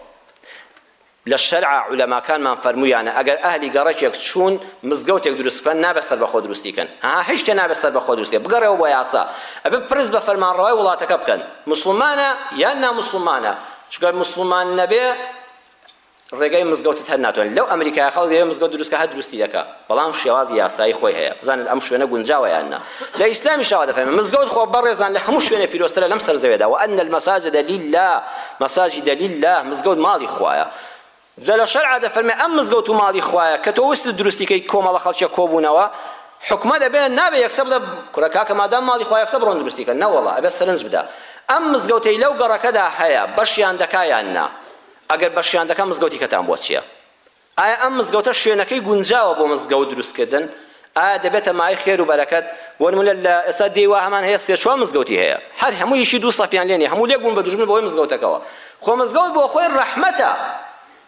لە شەرعە عولەماکانمان فەرموویانە ئەگەر ئەهلی گەڕەکێک چوون مزگەوتێک دروست بکەن نابێت سەر بەخۆ دروستی کەن ها هیچ کە نابێت سەر بەخۆ دروستکە بگەڕێەوە بۆ یاسا ئەبێ پرس بە فەرمانڕەوای وڵاتەکە بکەن مسلمانە یان نامسلمانە چونکە موسڵمان نەبێ ڕێگای مزگەوتت هەر ناتوانێت لەو ئەمریکای خەڵک دەوێت مزگەوت دروستکە هەر دروستی دەکا بەڵام شێوازی یاسایی خۆی هەیە بزانن ئەم شوێنە گونجاوە یان نا لە ئیسلامی شاوە دەفەرمێت مزگەوت خۆ بەڕێزان لە هەموو شوێنێ پیرۆزترە لەم سەر زەوێدا وأن المساجد لله مساجد لله مزگەوت ماڵی خوایە جل شرعە دەفەرمێ ئەم مزگەوت و ماڵی خوایە کە تۆ وستت دروستی کەی کۆمەڵە خەڵکێک کۆبوونەوە حوکمە دەبێ نابێ یەکسە بڵێ کورە کاکە مادام ماڵی خوا یەکسە بڕۆن دروستی کەن نەوەڵا ئەبێ سەرنج بدا ئەم مزگەوتەی لەو گەڕەکەدا هەیە بەشیان دەکا یان نا ئەگەر بەشیان دەکا مزگەوتی کەتان بۆ چییە ئایا ئەم مزگەوتە شوێنەکەی گونجاوە بۆ مزگەوت دروستکردن ئایا دەبێتە مایەی خێر و بەرەکەت؟ بۆ نموونە لە ئێستا دێی وا هەمان هەیە سێ چوار مزگەوتی هەیە هەر هەموو یشی دوو سەفیان لێ نیە هەموو لێک بوون بە دوژمن بەهۆی مزگەوتەکەوە خۆ مزگەوت بۆ خۆی ڕەحمەتە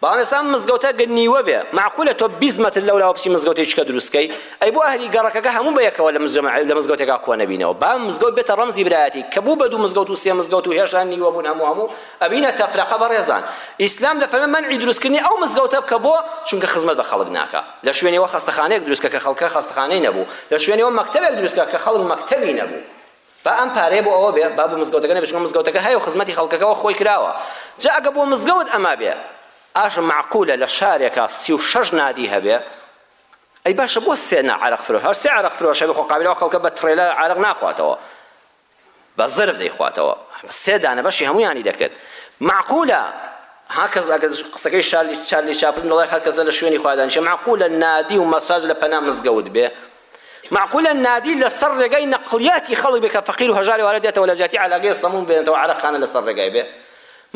بەڵام ئێستا ئەم مزگەوتە گەر نیوە بێ مەعقولە تۆ بیست مەتر لەولاوە بچی مزگەوتێکی کە دروست کەی ئەی بۆ ئەهلی گەڕەکەکە هەموو بە یەکەوە لە مزگەوت لە مزگەوتێکا کۆ نەبینەوە با مزگەوت بێتە ڕەمزی برایەتی کە بوو بە دوو مزگەوت و سێ مزگەوت و هێشتا نیوە بوون هەموو هەموو ئەبینە تەفرەقە بەڕێزان ئیسلام دەفەرمێ مەنعی دروستکردنی ئەو مزگەوتە بکە بۆ چونکە خزمەت بە خەڵک ناکا لە شوێنی وە خەستەخانەیەک دروست کە کە خەڵکە خەستەخانەی نەبوو، لە شوێنی وە مەکتەبێک دروست کە کە خەڵک مەکتەبی نەبوو. با ئەم پارەیە بۆ ئەوە بێ، با بۆ مزگەوتەکە نەبێ، چونکە مزگەوتەکە هەیە و خزمەتی خەڵکەکە وە خۆی کراوە. جا ئەگە بۆ مزگەوت ئەما بێ، ئاش مەعقولە لە شارێکا سی و شەش نادی هەبێ؟ ئەی باشە بۆ سێ نا عەرەق فرۆش، هەر سێ عەرەق فرۆش هەبێ خۆ قابیلە ئەو خەڵکە بە تڕێلا عەرەق ناخواتەوە. بە زەرف دەیخواتەوە سێ دانە بەشی هەموویانی دەکرد معقولە ها کەس ئەگەر قسەکەی شارلی چارلی چاپلن دەڵێ هەر کەسە لە شوێنی خوادانیشە معقولە نادی و مەساج لە پەنا مزگەوت بێ معقولە نادی لەسەر ڕێگای نەقلیاتی خەڵک بێ کە فەقیر و هەژاری وارە دێتەوە لە جیاتی عەلاگەی سەموون بێنێتەوە عەرەقخانە لەسەر ڕێگای بێ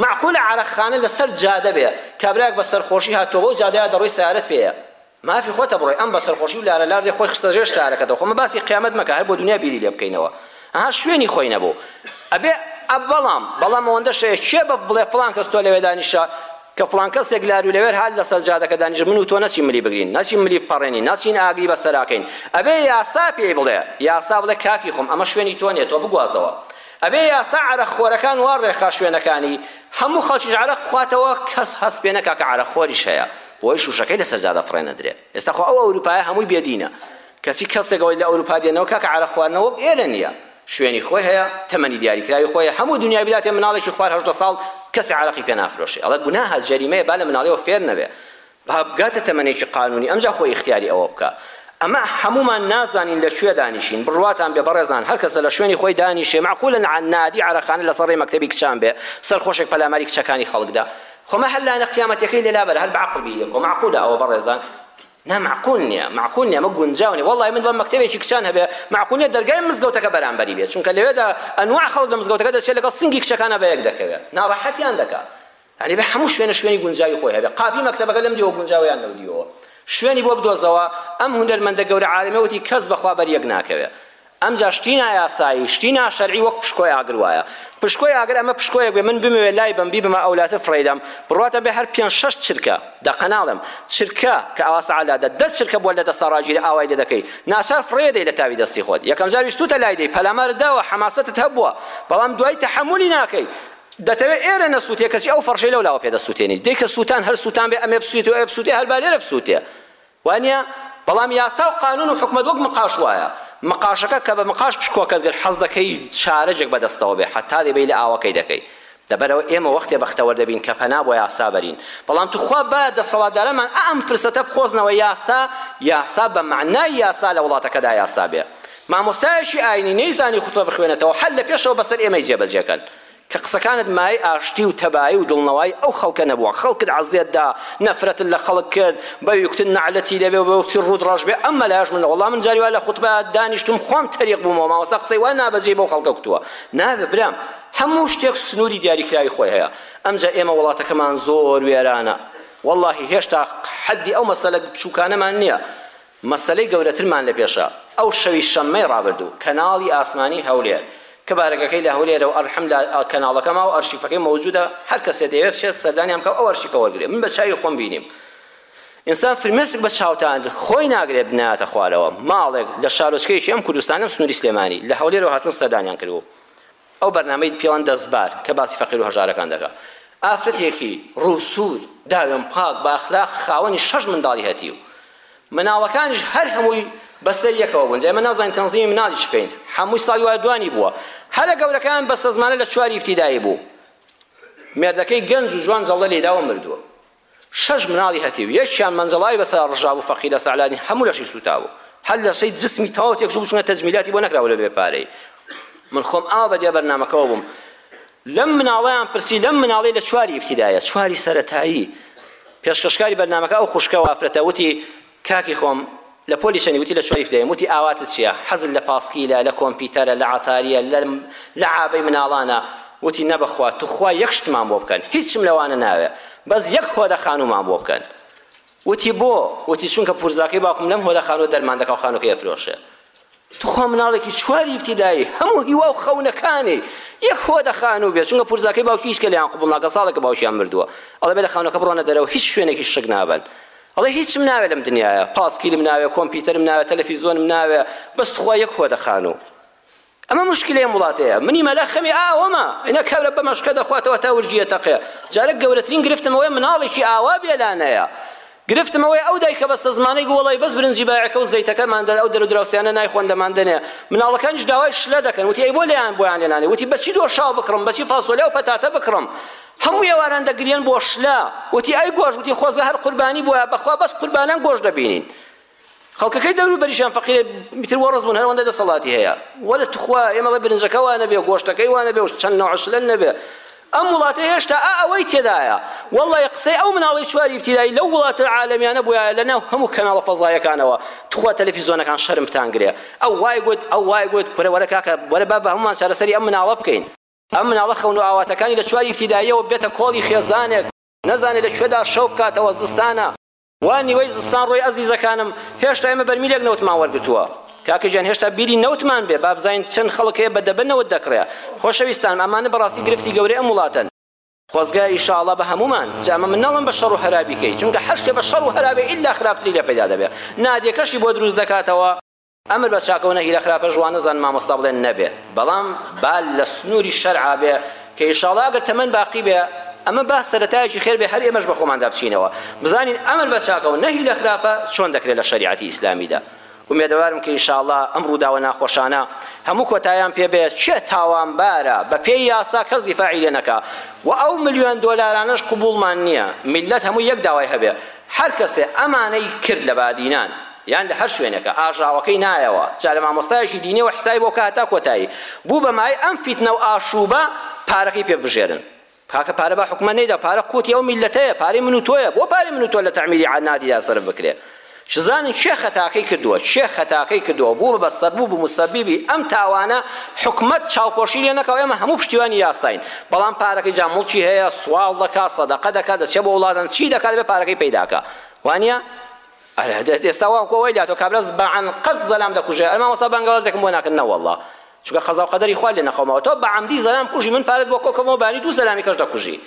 معقولە عەرەقخانە لەسەر جادە بێ کابراێک بە سەرخۆشی هاتووە بەو جادەیە دەڕۆی سیارەت پێیە مافی خۆتە بڕۆی ئەم بەسەرخۆشی و لارە لاردی خۆی خستە ژێر سارەکەتەوە خۆمە باسی قیامەت مەکە هەر بۆ دنیا بیری لێ بکەینەوە ئەها شوێنی خۆی نەبوو ئەبێ ئە بەڵام بەڵام ئەوەندە شەیە کێ بە بڵێ فڵان کەس تۆ لەوێ دانیشە کە فڵان کەسێک لار و لەوێر هەر لەسەر جادەکە دانیشە من و تۆ نەچین ملی بگرین نەچین ملی بپەڕێنین نەچین ئاگری بەسەراکەین ئەبێ یاسا پێی بڵێ یاسا بڵێ کاکی خۆم ئەمە شوێنی تۆ نیە تۆ بگوازەوە ئەبێ یاسا عەرەق خۆرەکان وا ڕێکخا شوێنەکانی هەموو خەڵکیش عەرەق بخواتەوە کەس هەست پێ نەکا کە عەرەق خۆریش هەیە بۆی شوشەکەی لەسەر جادەفڕێ نەدرێ ئێستا خۆ ئەو ئەوروپایە هەمووی بێدینە کەچی کەسێک ئەوەی لە ئەوروپا دێنەوە کاکە عەرەق خواردنە وەک ئێرە نیە شوێنی خۆی هەیە تەمەنی دیاری کراوی خۆی هەیە هەموو دنیای بداتێ مناڵێکی خوار هەژدە ساڵ کەسێ عەرەقی پێ نافرۆشێ ئەڵێ گوناهە جەریمەیە با لە مناڵیەوە فێر نەبێ با بگاتە تەمەنێکی قانونی ئەمجا خۆی ئیختیاری ئەوە بکا ئەمە هەموومان نازانین لە کوێ دانیشین بڕواتان بێ بەڕێزان هەر کەسە لە شوێنی خۆی دانیشێ معقولە نادی عەرەقانە لەسەر ڕێی مەکتەبی کچان بێ سەرخۆشێک پەلاماری کچەکانی خەڵکدا خوما هەر لانە قیامەتیەکەی لێ لابەرە هەر بە عەقڵ بیری خۆ مەعقولە ئەوە بەڕێزان نا مەعقول نیە مەعقول نیە ئەمە گونجاو نیە وەڵڵاهی من دڵم مەکتەبێکی کچان هەبێ مەعقول نیە دەرگای مزگەوتەکە بەرامبەری بێ چونکە لەوێدا ئەنواع خەڵک لە مزگەوتەکە دەچێ لەگەڵ سینگی کچەکانا بەیەک دەکەوێ ناڕەحەتیان دەکا یعنی بە هەموو شوێنە شوێنی گونجاوی خۆی هەبێ قاپی مەکتەبەکە لەم دیوە گونجاویان لەو دیوەوە شوێنی بۆ بدۆزەوە ئەم هونەرمەندە گەورە عالمە وتی کەس بەخوا بەر یەک ناکەوێ ئەمجا شتی نایاسایی شتی ناشەرعی وەک پشکۆی ئاگر وایە پشکۆی ئاگر ئەمە پشکۆیەک بێ من بمەوێ لای بەم بیبەمە ئەولاتر فڕێیدەم بڕواتە بێ هەر پێنج شەش چرکە دەقە ناڵێم چرکە کە ئاوا سەعات لادە دە چرکە بۆ لە دەستا ڕاگیرێ ئاوای لێ دەکەی ناچار فڕێ دەی لە تاوی دەستی خۆت یەکەمجار ویستووتە لای دەی پەلامارت داوە حەماسەتت هەبووە بەڵام دوای تەحەمولی ناکەی دەتەوێت ئێرە نەسووتێ کەچی ئەو فەڕشەی لەولاوە پێ دەسووتێنی دەی کە سووتان هەر سووتان بێ ئەمێ بسووتێ ئەوێ بسووتێ هەر با لێرە بسووتێ وانیە؟ بەڵام یاسا و قانون و حکومەت وەک مقاش وایە، مقاشەکە کە بە مقاش پشکۆکەت گرت حەز دەکەی شارەجێک بە دەستەوە بێ حەتا دەبەی لە ئاوەکەی دەکەی. لەبەرئەوە ئێمە وەختێ بەختەوەر دەبین کە پەنا بۆ یاسا بەرین. بەڵام توخوا با دەسەڵاتدارانمان ئە ئەم فرسەتە بقۆزنەوە یاسا یاسا بە مەعنای یاسا لە وڵاتەکەدا یاسا بێ. مامۆستایەکی ئاینی نەیزانی خوتبە بخوێنێتەوە حەل لە پێشەوە بەسەر ئێمەی جێبەجێ کەن. کە قسەکانت مایەی ئاشتی و تەبایی و دڵنەوایی ئەو خەڵکە نەبووە خەڵکت عەزێت دا نەفرەتت لە خەڵک کرد بەوی وتت نەعلەتی لێبێ و بەوی وتت ڕووت ڕەش بێ ئەم مەلایەش من وەڵا من جاری وا لە خوتبە دانیشتووم خۆم تەریق بوومەوە مامۆستا قسەی وا نابەجێی بەو خەڵکە کوتووە نابێ برام هەموو شتێک سنووری دیاری کراوی خۆی هەیە ئەمجا ئێمە وڵاتەکەمان زۆر وێرانە وەڵاهی هێشتا حەدی ئەو مەسەلە بچووکانەمان نییە مەسەلەی گەورەترمان لە پێشە، ئەو شەوی شەممەی ڕابردوو کەناڵی ئاسمانی هەولێر کە بارەگەکەی لە هەولێرە و ئەلحەمدللە کەناڵەکە ماوە ئەرشیفەکەی مەوجودە هەر کەسێ دەیەوێ بچێت سەردانیان بکا و ئەو ئەرشیفە وەرگرێ من بە چاوی خۆم بینیم ئینسان فرمێسک بە چاوتان خۆی ناگرێ بنایەتە خوارەوە ماڵێک لە شارۆچکەیەکی ئەم کوردستانە سنووری سلێمانی لە هەولێرەوە هاتوون سەردانیان کردبوو ئەو بەرنامەی پێوان دەستبار کە باسی فەقیر و هەژارەکان دەکا ئافرەتێکی ڕوو سوور داوێن پاک بە ئەخلاق خاوەنی شەش منداڵی هەتیو مناڵەکانیش هەر هەمووی بەسەر یەکەوە بوون ئێمە نازانین تەنزیمی مناڵی چ بکەین هەمووی ساڵی وایە دوانی بووە هەرە گەورەکان بەستەزمانە لە چواری ئیبتیدایی بوو مێردەکەی گەنج و جوان جەڵدە لێداوە مردووە شەش مناڵی هەتیو یەکیان مەنجەڵاوی بەسەرا ڕژابوو فەقیرە سەعلانی هەموو لەشی سوتابوو هەر لەشەی جسمی تەواو تێکچوو چونکە تەجمیلاتی بۆ نەکرابوو لەبێ پارەی من خۆم ئاوا بەدیا بەرنامەکەوە بووم لەم مناڵەیان پرسی لەم مناڵەی لە چواری ئیبتیدایە چواری سەرەتایی پێشکەشکاری بەرنامەکە ئەو خوشکە وافرەتە وتی کاکی خۆم لە پۆلی چەنی وتی لە چۆیف دەێم وتی ئاواتت چیە حەزت لە پاسکیلە لە کۆمپیتەرە لە عەتاریە لە لە عابەی مناڵانە وتی نەبەخوا توخوا یەک شتمان بۆ بکەن هیچم لەوانە ناوێ بەس یەک هۆدە خانومان بۆ بکەن وتی بۆ وتی چونکە پورزاکەی باوکم لەم هۆدە خانوە دەرمان دەکا و خانوەکەی ئەفرۆشێ توخوا مناڵێکی چواری ابتدایی هەموو هیوا و خەونەکانی یەک هۆ دەخان و بێت چونکە پورزاکەی باوکی هیچ کەلیان قبول ناکە ساڵێکە باوکیان مردووە ئەڵێ بێ لە خانەکە بڕۆنە دەرەوە هیچ شوێنێکی شک نابن ئەڵێ هیچم ناوێ لەم دنیاە پاسکیلم ناوێ کۆمپیوتەرم ناوێ تەلەفیزۆنم ناوێ بەس توخوا یەک هۆ دەخان و ئەمە مشکلی ئەم وڵاتەیە منی مەلا خەمی ئاوەمە ئەینا کابرا بە مەشکە دەخواتەوە تا ورجیە تەقێ جارە گەورەترین گرفتمەوەی مناڵێکی ئاوا بێلانەیە گرفتم ئەوەیە ئەو دایکە بەستەزمانەی گو وەڵای بەس برنجی بایەکە و زەیتەکە مان دەن ئەو دەرو دراوسێیانە نایخۆن دەمان دەنێ مناڵەکانیش داوای شلە دەکەن وتی ئەی بۆ لێیان بۆیان لێ نانێ وتی بەچی دۆشاو بکڕم بەچی فاسۆلیا و پەتاتە بکڕم هەموو ئێواران دەگریەن بۆ شلە وتی ئەی گۆشت وتی خۆزگە هەر قوربانی بوایە بەخوا بەس قوربانان گۆشت دەبینین خەڵکەکەی دەورو بەریشان فەقیرە میتر وەڕز بوون هەروەندە دەسەڵاتی هەیە وەلە تخوا ئێمەڵە برنجەکە وانە بێ گۆشتەکەی وانە بێ و چەند نەوەشلەن نەبێ ئەم وڵاتە هێشتا ئا ئەوەی تێدایە وەڵی قسەی ئەو مناڵی چواری ابتدایی لەو وڵاتە عالەمیانە بووە لەناو هەموو کەناڵە فەزایەکانەوە تخوا تەلەفیزۆنەکان شەرم بتانگرێ ئەو وای گوت ئەو وای گوت کورە وەرە کاکە وەرە با بە هەمومان چارەسەری ئەم مناڵە بکەین ئەم مناڵە خەون و ئاواتەکانی لە چواری ابتداییەوە بێتە کۆڵی خێزانێک نەزانێ لە کوێدا شەو بکاتەوە زستانە وا نیوەی زستان ڕۆی ئەزیزەکانم هێشتا ئێمە بەرمیلێک نەوتمان وەرگتووە کاکە گیان هێشتا بیری نەوتمان بێ با بزانین چەند خەڵک هەیە بە دەبە نەوت دەکڕێ خۆشەویستان ئەمانە بەڕاستی گرفتی گەورەی ئەم وڵاتەن خۆزگە ئیشاڵا بە هەمومان جا ئەمە من ناڵم بە شەڕ و هەرابی کەی چونکە حەشکە بە شەڕ و هەرابێ ئیلا خراپتری لێ پەیدا دەبێ نادیەکەشی بۆ دروست دەکاتەوە ئەمر بە چاکە و نەهی لە خراپەش وا نەزانن مامۆستا بڵێن نەبێ بەڵام با لە سنووری شەرعا بێ کە ئیشاڵڵا ئەگەر تەمەن باقی بێ ئەمە با سەرەتایەکی خێر بێ هەر ئێمەش بە خۆماندا بچینەوە بزانین ئەمر بە چاکە و نەهی لە خراپە چۆن دەکرێ لە شەریعەتی ئیسلامیدا ئومێدەوارم کە ئیشاڵڵا ئەم ڕووداوە ناخۆشانە هەموو کۆتایان پێ بێ کێ تاوانبارە بەپێی یاسا کەس دیفاعی لێ نەکا و ئەو ملیۆن دۆلارانەش قبووڵمان نییە میللەت هەموو یەک داوای هەبێ هەر کەسێ ئەمانەی کرد لە بادینان یان لە هەر شوێنێکە ئاژاوەکەی نایەوە جا لە مامۆستایەکی دینیەوە حسابی بۆ بکە هەتا کۆتایی بوو بە مایەی ئەم فیتنە و ئاشووبە پارەکەی پێ بژێرن کاکە پارە با حکومەت نەیدا پارە قوتی ئەو میلەتەیە پارەی من و تۆیە بۆ پارەی من و تۆ لە تەعمیری عەنادیدا سەرف بکرێ شزانن کێ خەتاکەی کردووە کێ خەتاکەی کردووە بوو بە سەربوو بوو مسەبیبی ئەم تاوانە حکومەت چاوپۆشی لێ نەکاو ئێمە هەموو پشتیوانی یاساین بەڵام پارەکەی جا مڵکی هەیە سواڵ دەکا سەدەقە دەکا دەچێ بۆ وڵاتان چی دەکا دەبێ پارەکەی پەیداکا وانە ئێستا وا وەکو ئەوەی لاتۆ کابرا بە عەنقەست زەلام دەکوژێ ئەرێ مامۆستا بانگەوازێکم بۆ ناکەن نەوەڵڵا چونکە قەزاو قەدەری خوا لێ نەقەوماوە تۆ بە عەمدی زەلام کوژی من پارەت بۆ کۆکردمەوە بانی دوو زەلامی کەش دەکوژی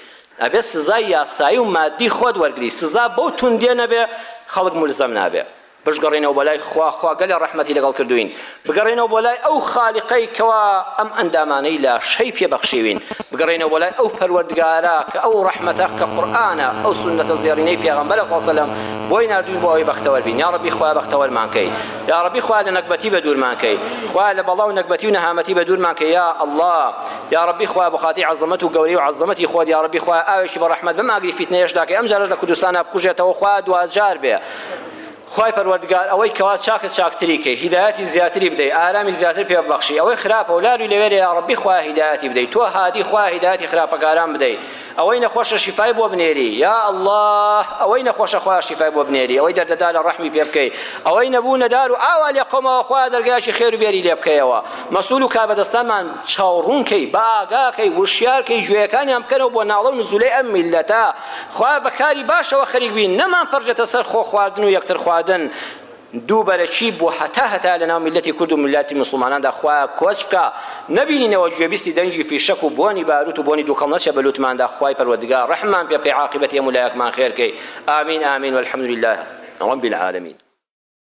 ئەبێ سزای یاسایی و مادی خۆت وەرگری سزا بەو توندیە نەبێ خەڵک مولزەم نابێ بشگەڕێنەوە بەلای خوا خوا گەلێ ڕەحمەتی لەگەڵ کردوین بگەڕێنەوە بۆ لای ئەو خالیقەی کەوا ئەم ئەندامانەی لاشەی پێ بەخشیوین، بگەڕێنەوە بۆ لای ئەو پەروەردگارە کە ئەو ڕەحمەتە کە قورئانە، ئەو سوننەتە زێڕینەی پێغەمبەرە صلی اللە علیە وسلم بۆی ناردوین بۆ ئەوەی بەختەوەر بین، یا ڕەبی خوایە بەختەوەرمان کەی، یا ڕەبی خوایە لە نەگبەتی بە دوورمان کەی، خوایە لە بەڵا و نەگبەتی و نەهامەتی بە دوورمان کەی یا اللە، یا ڕەبی خوایە بۆ خاتری عەزەمەت و گەورەی و عەزەمەتی خۆت یا ڕەبی خوایە ئاوێکی بە ڕەحمەت بەم ئاگری فیتنەیەشدا کەی ئەمجارەش لە کوردستانا بکوژێتەوە خوایە دواجار بێ خوای پەروەردگار ئەوەی کەوا چاکە چاکتری کەی هیدایەتی زیاتری بدەی ئارامی زیاتر پێ ببەخشی ئەوەی خراپە و لاری لەوێرە یاڕەبی خوایە هیدایەتی بدەی تۆ هادی خوایە هیدایەتی خراپەکاران بدەی ئەوەی نەخۆشە شیفای بۆ بنێری یا اللە ئەوەی نەخۆشە خوایە شیفای بۆ بنێری ئەوەی دەردەدار لە ڕەحمی پێ بکەی ئەوەی نەبوو نەدار و ئاوا لێ قەومەوە خوایە دەرگایەکی خێر و بێری لێ بکەیەوە مەسول و کاربەدەستانمان چاوڕوون کەی بە ئاگا کەی وشیار کەی گوێیەکانیان بکەنەوە بۆ ناڵە و نزوولەی ئەم میللەتە خوایە بە کاری باشەوە خەریک بین نەمان پەرژێتە سەر خۆ خواردن و یەکتر خواردن دوو بەرەکی بۆ هەتا هەتا لە ناو میلەتی کورد و میلاتی موسڵماناندا خوایە کۆچ بکە نەبینینەوە گوێبیستی دەنگی فیشەک و بۆنی باروت و بۆنی دوکەڵ نەچێ بە لوتماندا خوای پەروەردگار ڕەحممان پێ بکەی عاقیبەتی هەموو لایەکمان خێر کەی ئامین ئامین والحمد للە رب العالمین